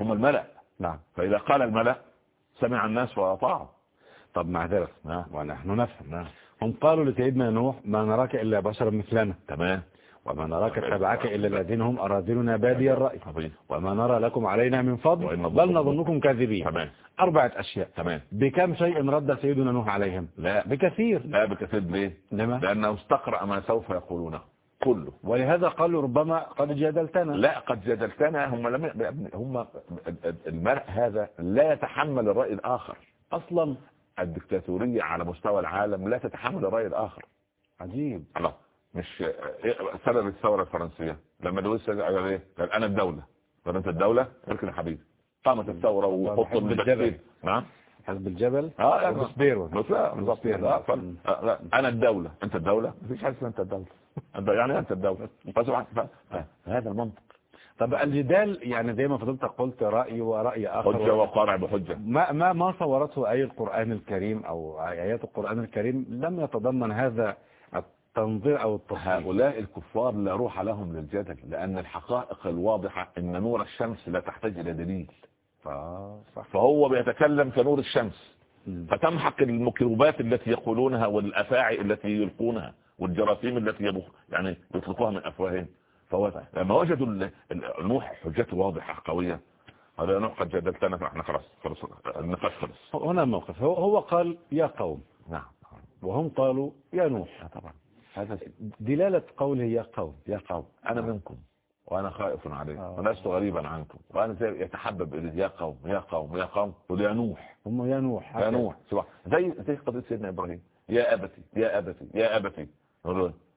Speaker 3: هم الملأ.
Speaker 2: نعم.
Speaker 3: فإذا قال الملأ سمع الناس وأطاعوا.
Speaker 2: طب معذرة
Speaker 3: نعم.
Speaker 2: ونحن نفهم.
Speaker 3: نعم.
Speaker 2: هم قالوا لسيدنا نوح ما نراك إلا بشرا مثلنا.
Speaker 3: تمام.
Speaker 2: وما نراك اتبعك إلا الذين هم أراذلنا بادي الرأي.
Speaker 3: عظيم
Speaker 2: وما نرى لكم علينا من فضل بل
Speaker 3: نظنكم-
Speaker 2: كاذبين.
Speaker 3: تمام.
Speaker 2: أربعة أشياء.
Speaker 3: تمام.
Speaker 2: بكم شيء رد سيدنا نوح عليهم؟
Speaker 3: لا.
Speaker 2: بكثير.
Speaker 3: لا بكثير. ليه؟
Speaker 2: لما
Speaker 3: لأنه استقرأ ما سوف يقولونه. كله.
Speaker 2: ولهذا قالوا ربما قد جادلتنا.
Speaker 3: لا قد جدلتنا هم لم هم المرء هذا لا يتحمل الرأي الآخر.
Speaker 2: أصلا
Speaker 3: الدكتاتورية على مستوى العالم لا تتحمل الرأي الآخر.
Speaker 2: عجيب.
Speaker 3: الله مش إيه سبب الثورة الفرنسية؟ لما لويس قال إيه؟ قال أنا الدولة. قال أنت الدولة؟ اركن يا حبيبي. قامت الثورة وحط
Speaker 2: حزب الجبل.
Speaker 3: نعم.
Speaker 2: حزب الجبل؟
Speaker 3: آه
Speaker 2: وبسبيرو
Speaker 3: بس لا
Speaker 2: بسبيرو.
Speaker 3: آه، لا، أنا الدولة. أنت الدولة؟ مفيش حاجة اسمها أنت الدولة. انت يعني أنت الدولة. فسبحان هذا المنطق.
Speaker 2: طب الجدال يعني زي ما فضلتك قلت رأي ورأي آخر
Speaker 3: حجة وقارع بحجة.
Speaker 2: ما ما ما صورته أي القرآن الكريم أو آيات القرآن الكريم لم يتضمن هذا التنظير أو التفصيل
Speaker 3: هؤلاء الكفار لا روح لهم للجدل لأن الحقائق الواضحة أن نور الشمس لا تحتاج إلى دليل. فهو بيتكلم كنور الشمس. فتمحق الميكروبات التي يقولونها والأفاعي التي يلقونها والجراثيم التي يبخ يعني يطلقوها من أفواههم. فهو لما وجدوا ال- ال- نوح حجته واضحة قوية. هذا نوح قد جدلتنا فاحنا خلاص خلاص النقاش خلص.
Speaker 2: هنا موقف. هو, هو قال يا قوم.
Speaker 3: نعم.
Speaker 2: وهم قالوا يا نوح.
Speaker 3: طبعا. هذا
Speaker 2: دلالة قوله يا قوم
Speaker 3: يا قوم. أنا منكم. وأنا خائف عليكم.
Speaker 2: آه.
Speaker 3: ولست غريبا عنكم. وأنا زي يتحبب إلي يا قوم يا قوم يا قوم. قل يا نوح.
Speaker 2: هم يا نوح.
Speaker 3: يا نوح. سبحان زي زي قضية سيدنا إبراهيم. يا أبتي يا أبتي يا أبتي.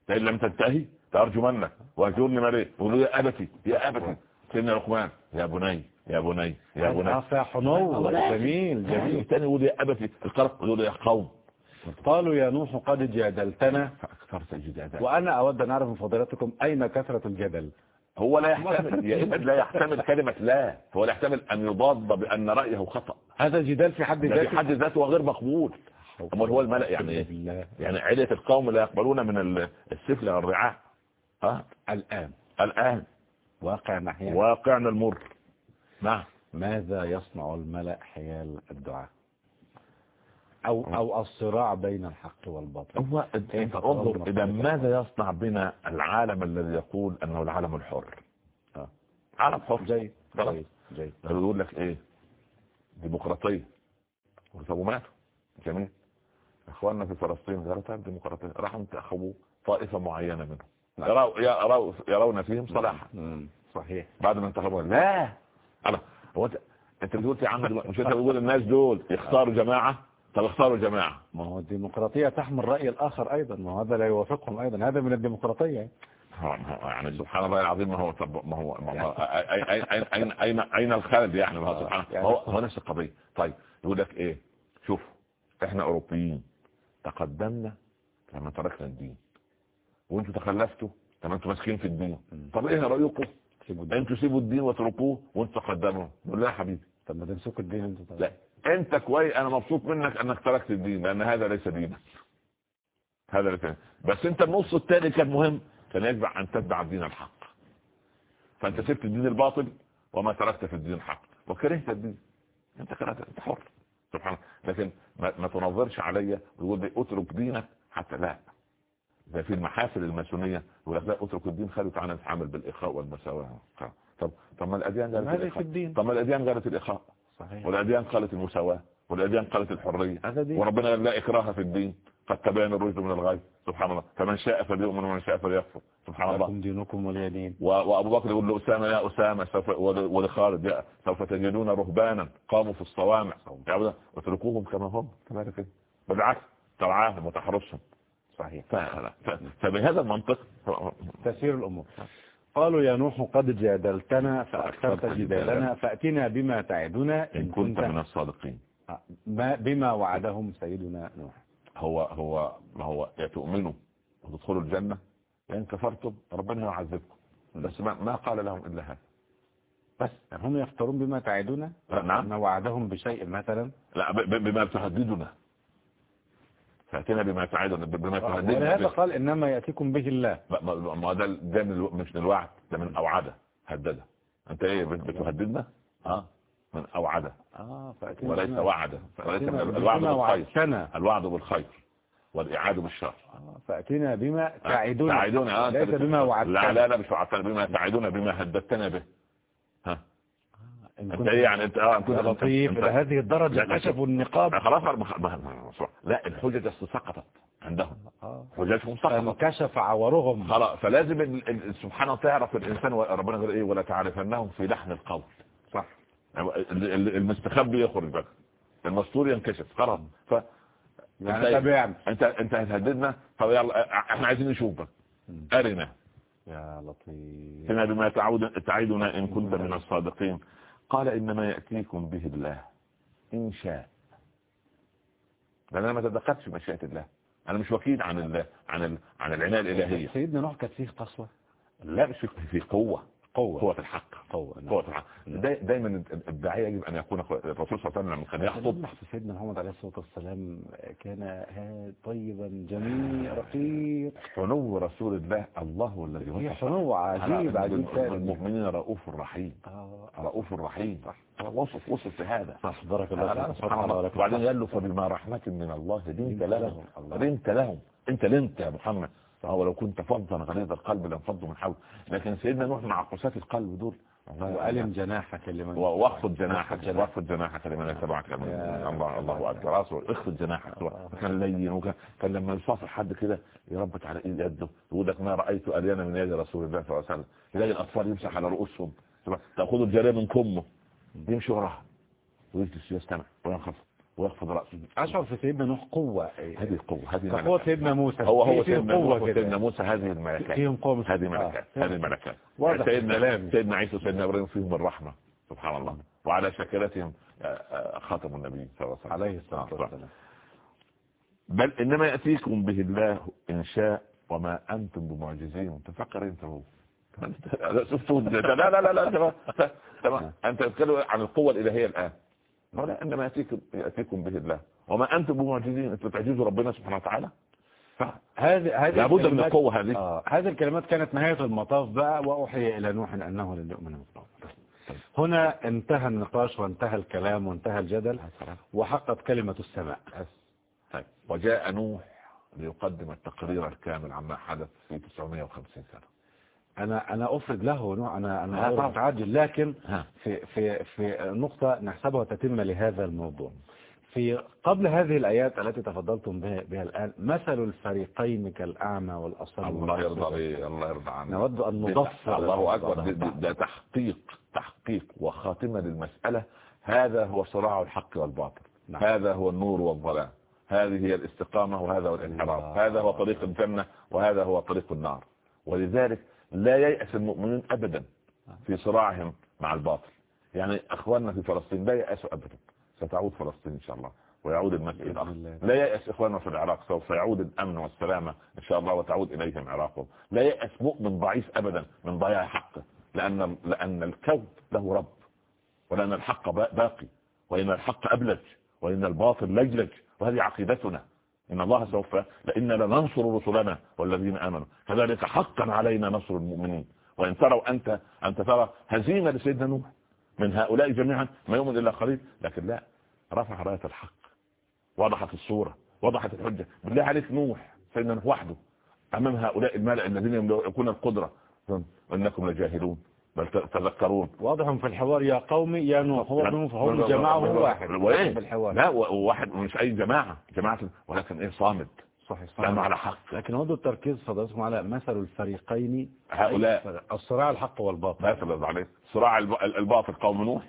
Speaker 3: لئن لم تنتهي ترجمنك واهجرني ماليه يقول له يا أبتي يا أبتي. سيدنا لقمان يا بني يا بني يا بني.
Speaker 2: عفا حنو جميل جميل.
Speaker 3: الثاني يقول يا أبتي القرق يقول يا قوم.
Speaker 2: قالوا يا نوح قد جادلتنا.
Speaker 3: فأكثرت الجدال.
Speaker 2: وأنا أود أن أعرف من فضيلتكم أين كثرة الجدل.
Speaker 3: هو لا يحتمل يا إما لا يحتمل كلمة لا هو لا يحتمل أن يضاد بأن رأيه خطأ.
Speaker 2: هذا الجدال في حد
Speaker 3: ده في
Speaker 2: ذاته؟
Speaker 3: حد ذاته غير مقبول. أمال هو الملأ يعني. يعني عدة القوم لا يقبلون من ال- السفل ها
Speaker 2: الآن
Speaker 3: الآن.
Speaker 2: واقع نحيا
Speaker 3: واقعنا المر. نعم.
Speaker 2: ماذا يصنع الملأ حيال الدعاء؟ أو أو. الصراع بين الحق والباطل.
Speaker 3: هو انت انظر؟ إذا ماذا يصنع بنا العالم الذي يقول أنه العالم الحر؟
Speaker 2: آه.
Speaker 3: عالم حر.
Speaker 2: جيد
Speaker 3: خلاص.
Speaker 2: جيد. جيد.
Speaker 3: يقول لك إيه؟ ديمقراطية. طب وماتوا جميل. إخواننا في فلسطين طيب ديمقراطية. راحوا انتخبوا طائفة معينة منهم.
Speaker 2: نعم.
Speaker 3: يروا يروا يرون فيهم صلاحا.
Speaker 2: مم. صحيح.
Speaker 3: بعد ما انتخبوا لا. أنا هو انت أنت بتقول يا عم مش أنت بتقول الناس دول يختاروا جماعة؟ طب اختاروا جماعة.
Speaker 2: ما هو الديمقراطية تحمل رأي الآخر أيضا. ما هذا لا يوافقهم أيضا. هذا من
Speaker 3: هو- يعني سبحان الله العظيم ما هو طب ما هو ما هو اين اين اين أين الخالد يعني؟ ما هو سبحان الله.
Speaker 2: يعني-
Speaker 3: هو هو نفس القضية. طيب يقول لك إيه؟ شوف إحنا أوروبيين تقدمنا لما تركنا الدين. وانتوا تخلفتوا لما أنتوا ماسكين في الدين. طب إيه رأيكم؟
Speaker 2: سيبوا الدين.
Speaker 3: أنتوا سيبوا الدين واتركوه وانتوا تقدموا. نقول لا يا حبيبي.
Speaker 2: طب ما تمسكوا الدين أنتوا طبعا.
Speaker 3: لا انت كويس أنا مبسوط منك انك تركت الدين لأن هذا ليس دينك. هذا ليس دينك. بس انت النص الثاني كان مهم كان يجب أن تتبع الدين الحق. فأنت سبت الدين الباطل وما تركت في الدين الحق. وكرهت الدين. أنت كرهت أنت حر. سبحان الله. لكن ما, ما تنظرش عليا ويقول لي اترك دينك حتى لا. زي في المحافل الماسونية يقول لك لا أترك الدين خلوا تعالى نتعامل بالإخاء والمساواة. طب طب ما الأديان قالت
Speaker 2: الإخاء؟
Speaker 3: طب ما الأديان قالت الإخاء؟
Speaker 2: صحيح.
Speaker 3: والأديان قالت المساواة والأديان قالت الحرية. وربنا لا إكراه في الدين. قد تبين الرشد من الغي. سبحان الله. فمن شاء فليؤمن ومن شاء فليكفر. سبحان الله.
Speaker 2: لكم دينكم ولي دين
Speaker 3: و- وأبو بكر يقول لأسامة يا أسامة سوف ول- ولخالد يا سوف تجدون رهبانا قاموا في الصوامع. يعبدون واتركوهم كما هم. كده. بالعكس ترعاهم وتحرسهم.
Speaker 2: صحيح.
Speaker 3: فبهذا المنطق
Speaker 2: تسير الأمور. قالوا يا نوح قد جادلتنا فأكثرت جدالنا فأتنا بما تعدنا
Speaker 3: إن كنت من الصادقين.
Speaker 2: ما بما وعدهم سيدنا نوح.
Speaker 3: هو هو ما هو يا تؤمنوا وتدخلوا الجنة؟ لأن كفرتم ربنا يعذبكم. بس ما, ما قال لهم إلا هذا.
Speaker 2: بس هم يفترون بما تعدنا؟
Speaker 3: نعم.
Speaker 2: ما وعدهم بشيء مثلا؟
Speaker 3: لا بما تهددنا. فأتنا بما تعدنا بما
Speaker 2: ولهذا
Speaker 3: تهددنا
Speaker 2: قال إنما يأتيكم به الله.
Speaker 3: ما- ده ده مش من الوعد ده من أوعدة هددة. أنت إيه بت- بتهددنا؟ آه. من أوعدة.
Speaker 2: آه فأتنا
Speaker 3: وليس وعدة. فليس الوعد بالخير. الوعد بالخير والإعادة بالشر.
Speaker 2: آه، فأتنا بما تعدنا
Speaker 3: تعدون آه
Speaker 2: ليس
Speaker 3: أنت بت-
Speaker 2: بما وعدتنا.
Speaker 3: لا لا لا مش وعدتنا. بما تعدون بما هددتنا به. ها
Speaker 2: إن
Speaker 3: أنت
Speaker 2: كنت
Speaker 3: إيه يعني أنت
Speaker 2: آه
Speaker 3: كنت
Speaker 2: لطيف إلى هذه الدرجة. كشفوا النقاب.
Speaker 3: خلاص ما- ما- لا الحجج سقطت عندهم.
Speaker 2: آه.
Speaker 3: حججهم سقطت.
Speaker 2: فانكشف عورهم.
Speaker 3: خلاص فلازم سبحانه تعرف الإنسان ربنا يقول إيه ولا تعرفنهم في لحن القول.
Speaker 2: صح.
Speaker 3: ال- المستخبي يخرج بقى المستور ينكشف. خلاص. ف
Speaker 2: يعني
Speaker 3: أنت-
Speaker 2: تابعنا
Speaker 3: انت أنت هتهددنا طب يلا إحنا عايزين نشوفك. أرنا.
Speaker 2: يا لطيف.
Speaker 3: اتنا بما تعود تعيدنا إن كنت من الصادقين. قال إنما يأتيكم به الله. إن شاء. لأن أنا ما تدخلتش في مشيئة الله. أنا مش وكيل عن الله عن ال... عن العناية الإلهية.
Speaker 2: سيدنا نوح كانت فيه قسوة
Speaker 3: لا مش في قوة.
Speaker 2: قوة.
Speaker 3: قوه الحق.
Speaker 2: قوة. نعم.
Speaker 3: قوه الحق. دا دايما الداعية يجب أن يكون الرسول صلى الله عليه وسلم لما كان يخطب.
Speaker 2: في سيدنا محمد عليه الصلاة والسلام كان طيبا جميل رقيق.
Speaker 3: حنو رسول الله. الله هو الذي وصف
Speaker 2: حنو عجيب
Speaker 3: على-
Speaker 2: عجيب فعلا.
Speaker 3: بالمؤمنين رؤوف رحيم.
Speaker 2: آه،
Speaker 3: رؤوف رحيم. وصف وصف بهذا
Speaker 2: صح بارك الله فيك.
Speaker 3: وبعدين قال له فبما رحمة من الله. لنت لهم. لنت لهم. انت لنت يا محمد. هو لو كنت فظا غليظ القلب لانفضوا من حولك. لكن سيدنا نوح مع قساة القلب دول.
Speaker 2: وألم جناحك لمن
Speaker 3: واخفض جناحك
Speaker 2: واخفض جناحك.
Speaker 3: لمن يتبعك. الله الله أكبر. اخفض جناحك. كان لين وكان كان لما يصافح حد كده يربط على ايد يده؟ يقول لك ما رأيت الين من يد رسول الله صلى الله عليه وسلم. يلاقي الأطفال يمسح على رؤوسهم. تأخذ الجاريه من كمه. يمشي وراها. ويجلس يستمع. وينخفض. ويخفض رأسه.
Speaker 2: أشعر في سيدنا نوح قوة.
Speaker 3: هذه القوة هذه الملكات.
Speaker 2: سيدنا موسى.
Speaker 3: هو هو سيدنا
Speaker 2: قوة
Speaker 3: موسى. سيدنا موسى هذه الملكات.
Speaker 2: فيهم قوة
Speaker 3: هذه
Speaker 2: آه.
Speaker 3: هذه الملكات. سيدنا
Speaker 2: الكلام.
Speaker 3: سيدنا عيسى وسيدنا إبراهيم فيهم الرحمة سبحان الله. وعلى شكلتهم آه، آه، خاتم النبي صلى الله عليه وسلم.
Speaker 2: عليه الصلاة والسلام.
Speaker 3: بل إنما يأتيكم به الله إن شاء وما أنتم بمعجزين. تفكر انت هو لا لا لا لا تمام. تمام. أنت تتكلم عن القوة الإلهية الآن. ولا إنما ياتيكم يأتيكم به الله. وما أنتم بمعجزين أنتم تعجزوا ربنا سبحانه وتعالى.
Speaker 2: هذه هذه
Speaker 3: لابد من القوة هذه.
Speaker 2: آه هذه الكلمات كانت نهاية المطاف بقى وأوحي إلى نوح أنه لن يؤمن من قبل. هنا انتهى النقاش وانتهى الكلام وانتهى الجدل وحقت كلمة السماء.
Speaker 3: طيب. وجاء نوح ليقدم التقرير الكامل عما حدث في 950 سنة.
Speaker 2: أنا أنا أفرض له نوع أنا
Speaker 3: أنا.
Speaker 2: متعجل لكن
Speaker 3: ها.
Speaker 2: في في في نقطة نحسبها تتم لهذا الموضوع في قبل هذه الآيات التي تفضلتم بها, بها الآن مثل الفريقين كالأعمى والأصم
Speaker 3: الله يرضى الله يرضى عنه
Speaker 2: نود أن نضفر
Speaker 3: الله أكبر ده, ده,
Speaker 2: البعض.
Speaker 3: ده تحقيق تحقيق وخاتمة للمسألة هذا هو صراع الحق والباطل
Speaker 2: نعم.
Speaker 3: هذه هو النور والظلام هذه هي الاستقامة وهذا هو الانحراف. هذا هو طريق الجنة وهذا هو طريق النار ولذلك لا ييأس المؤمنين أبدا في صراعهم مع الباطل. يعني أخواننا في فلسطين لا يأسوا أبدا. ستعود فلسطين إن شاء الله ويعود المسجد
Speaker 2: بإذن
Speaker 3: الأخ
Speaker 2: الله.
Speaker 3: لا يأس إخواننا في العراق سوف يعود الأمن والسلامة إن شاء الله وتعود إليهم عراقهم. لا يأس مؤمن ضعيف أبدا من ضياع حقه لأن لأن الكون له رب ولأن الحق با- باقي وإن الحق أبلج وإن الباطل لجلج وهذه عقيدتنا. إن الله سوف لإن لننصر رسلنا والذين آمنوا. كذلك حقا علينا نصر المؤمنين. وإن تروا أنت أنت ترى هزيمة لسيدنا نوح من هؤلاء جميعا ما يؤمن إلا قليل. لكن لا رفع راية الحق. وضحت الصورة وضحت الحجة. بالله عليك نوح سيدنا نوح وحده أمام هؤلاء الملأ الذين يملكون القدرة. وإنكم لجاهلون. بل تذكرون.
Speaker 2: واضح في الحوار يا قومي يا نوح. هو نوح هم جماعة وهو واحد.
Speaker 3: وايه لا وواحد مش أي جماعة جماعة صامد إيه صامد.
Speaker 2: صحيح
Speaker 3: لأنه على حق.
Speaker 2: لكن هو التركيز فضلتكم على مثل الفريقين.
Speaker 3: هؤلاء.
Speaker 2: الصراع الحق والباطل.
Speaker 3: ما يفرض عليه. صراع الب- الباطل قوم نوح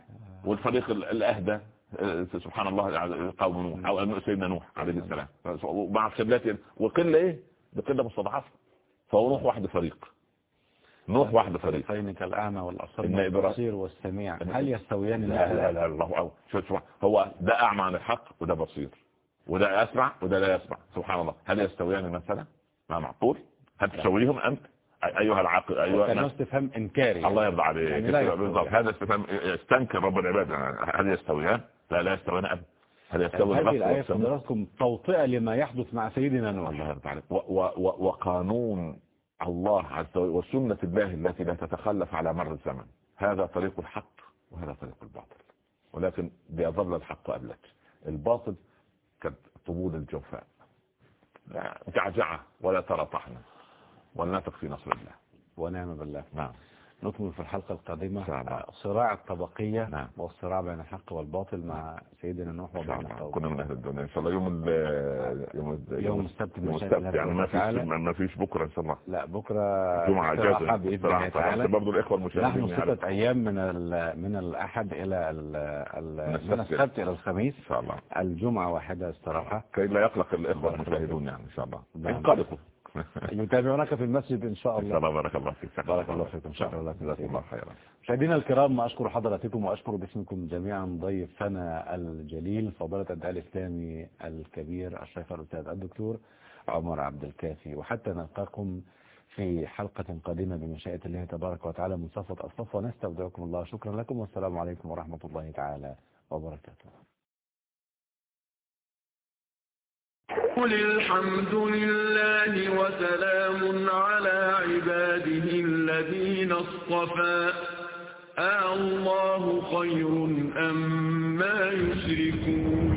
Speaker 3: والفريق ال- الأهدى آه، سبحان الله قوم نوح أو سيدنا نوح عليه السلام. ومع خبرته وقلة إيه؟ بقلة مستضعفة. فهو نوح واحد فريق. نوح واحد فريق.
Speaker 2: الفريقين كالأعمى والأصم والبصير والسميع. هل يستويان
Speaker 3: لا لا لا الله أو شوف شوف هو ده أعمى عن الحق وده بصير. وده يسمع وده لا يسمع. سبحان الله. هل يستويان مثلا ما معقول. هل تسويهم أنت؟ أيها العاقل
Speaker 2: كان
Speaker 3: الناس.
Speaker 2: استفهام إنكاري.
Speaker 3: الله يرضى عليك.
Speaker 2: يعني.
Speaker 3: بالضبط هذا استفهام استنكر رب العباد. هل يستويان؟ لا لا يستويان أبدا. هل يستوي
Speaker 2: هذه
Speaker 3: والسمع
Speaker 2: فضلتكم توطئة لما يحدث مع سيدنا نوح.
Speaker 3: الله يرضى عليك. وقانون الله عز وجل وسنة الله التي لا تتخلف على مر الزمن. هذا طريق الحق وهذا طريق الباطل. ولكن بيظل الحق أبلج الباطل كطبول الجوفاء لا جعجعة ولا ترى طحنا. ولنثق في نصر الله.
Speaker 2: ونعم بالله.
Speaker 3: نعم.
Speaker 2: نكمل في الحلقة القادمة. صراع الطبقية
Speaker 3: نعم.
Speaker 2: والصراع بين الحق والباطل مع سيدنا نوح وبين
Speaker 3: كنا من أهل الدنيا. إن شاء الله. يوم يوم
Speaker 2: يوم السبت
Speaker 3: يوم السبت. يعني ما فيش. ما فيش بكرة إن شاء الله.
Speaker 2: لا بكرة
Speaker 3: جمعة إجازة
Speaker 2: بإذن الله
Speaker 3: برضه الإخوة المشاهدين
Speaker 2: نحن. ستة أيام من من الأحد إلى
Speaker 3: من.
Speaker 2: السبت. إلى الخميس.
Speaker 3: إن شاء الله.
Speaker 2: الجمعة واحدة استراحة
Speaker 3: كي لا يقلق الإخوة المشاهدون يعني إن شاء الله.
Speaker 2: نعم.
Speaker 3: انقلقوا
Speaker 2: يتابعونك في المسجد إن شاء
Speaker 3: إن
Speaker 2: الله.
Speaker 3: شاء الله. بارك الله فيك.
Speaker 2: بارك الله فيكم شكرا لك
Speaker 3: جزاكم الله خيرا.
Speaker 2: مشاهدينا الكرام أشكر حضراتكم وأشكر باسمكم جميعا ضيفنا الجليل فضيلة الداعي الإسلامي الكبير الشيخ الأستاذ الدكتور عمر عبد الكافي. وحتى نلقاكم في حلقة قادمة بمشيئة الله تبارك وتعالى. من صفوة الصف ونستودعكم الله. شكرا لكم والسلام عليكم ورحمة الله تعالى وبركاته.
Speaker 1: قل الحمد لله وسلام على عباده الذين اصطفى آه الله خير أم ما يشركون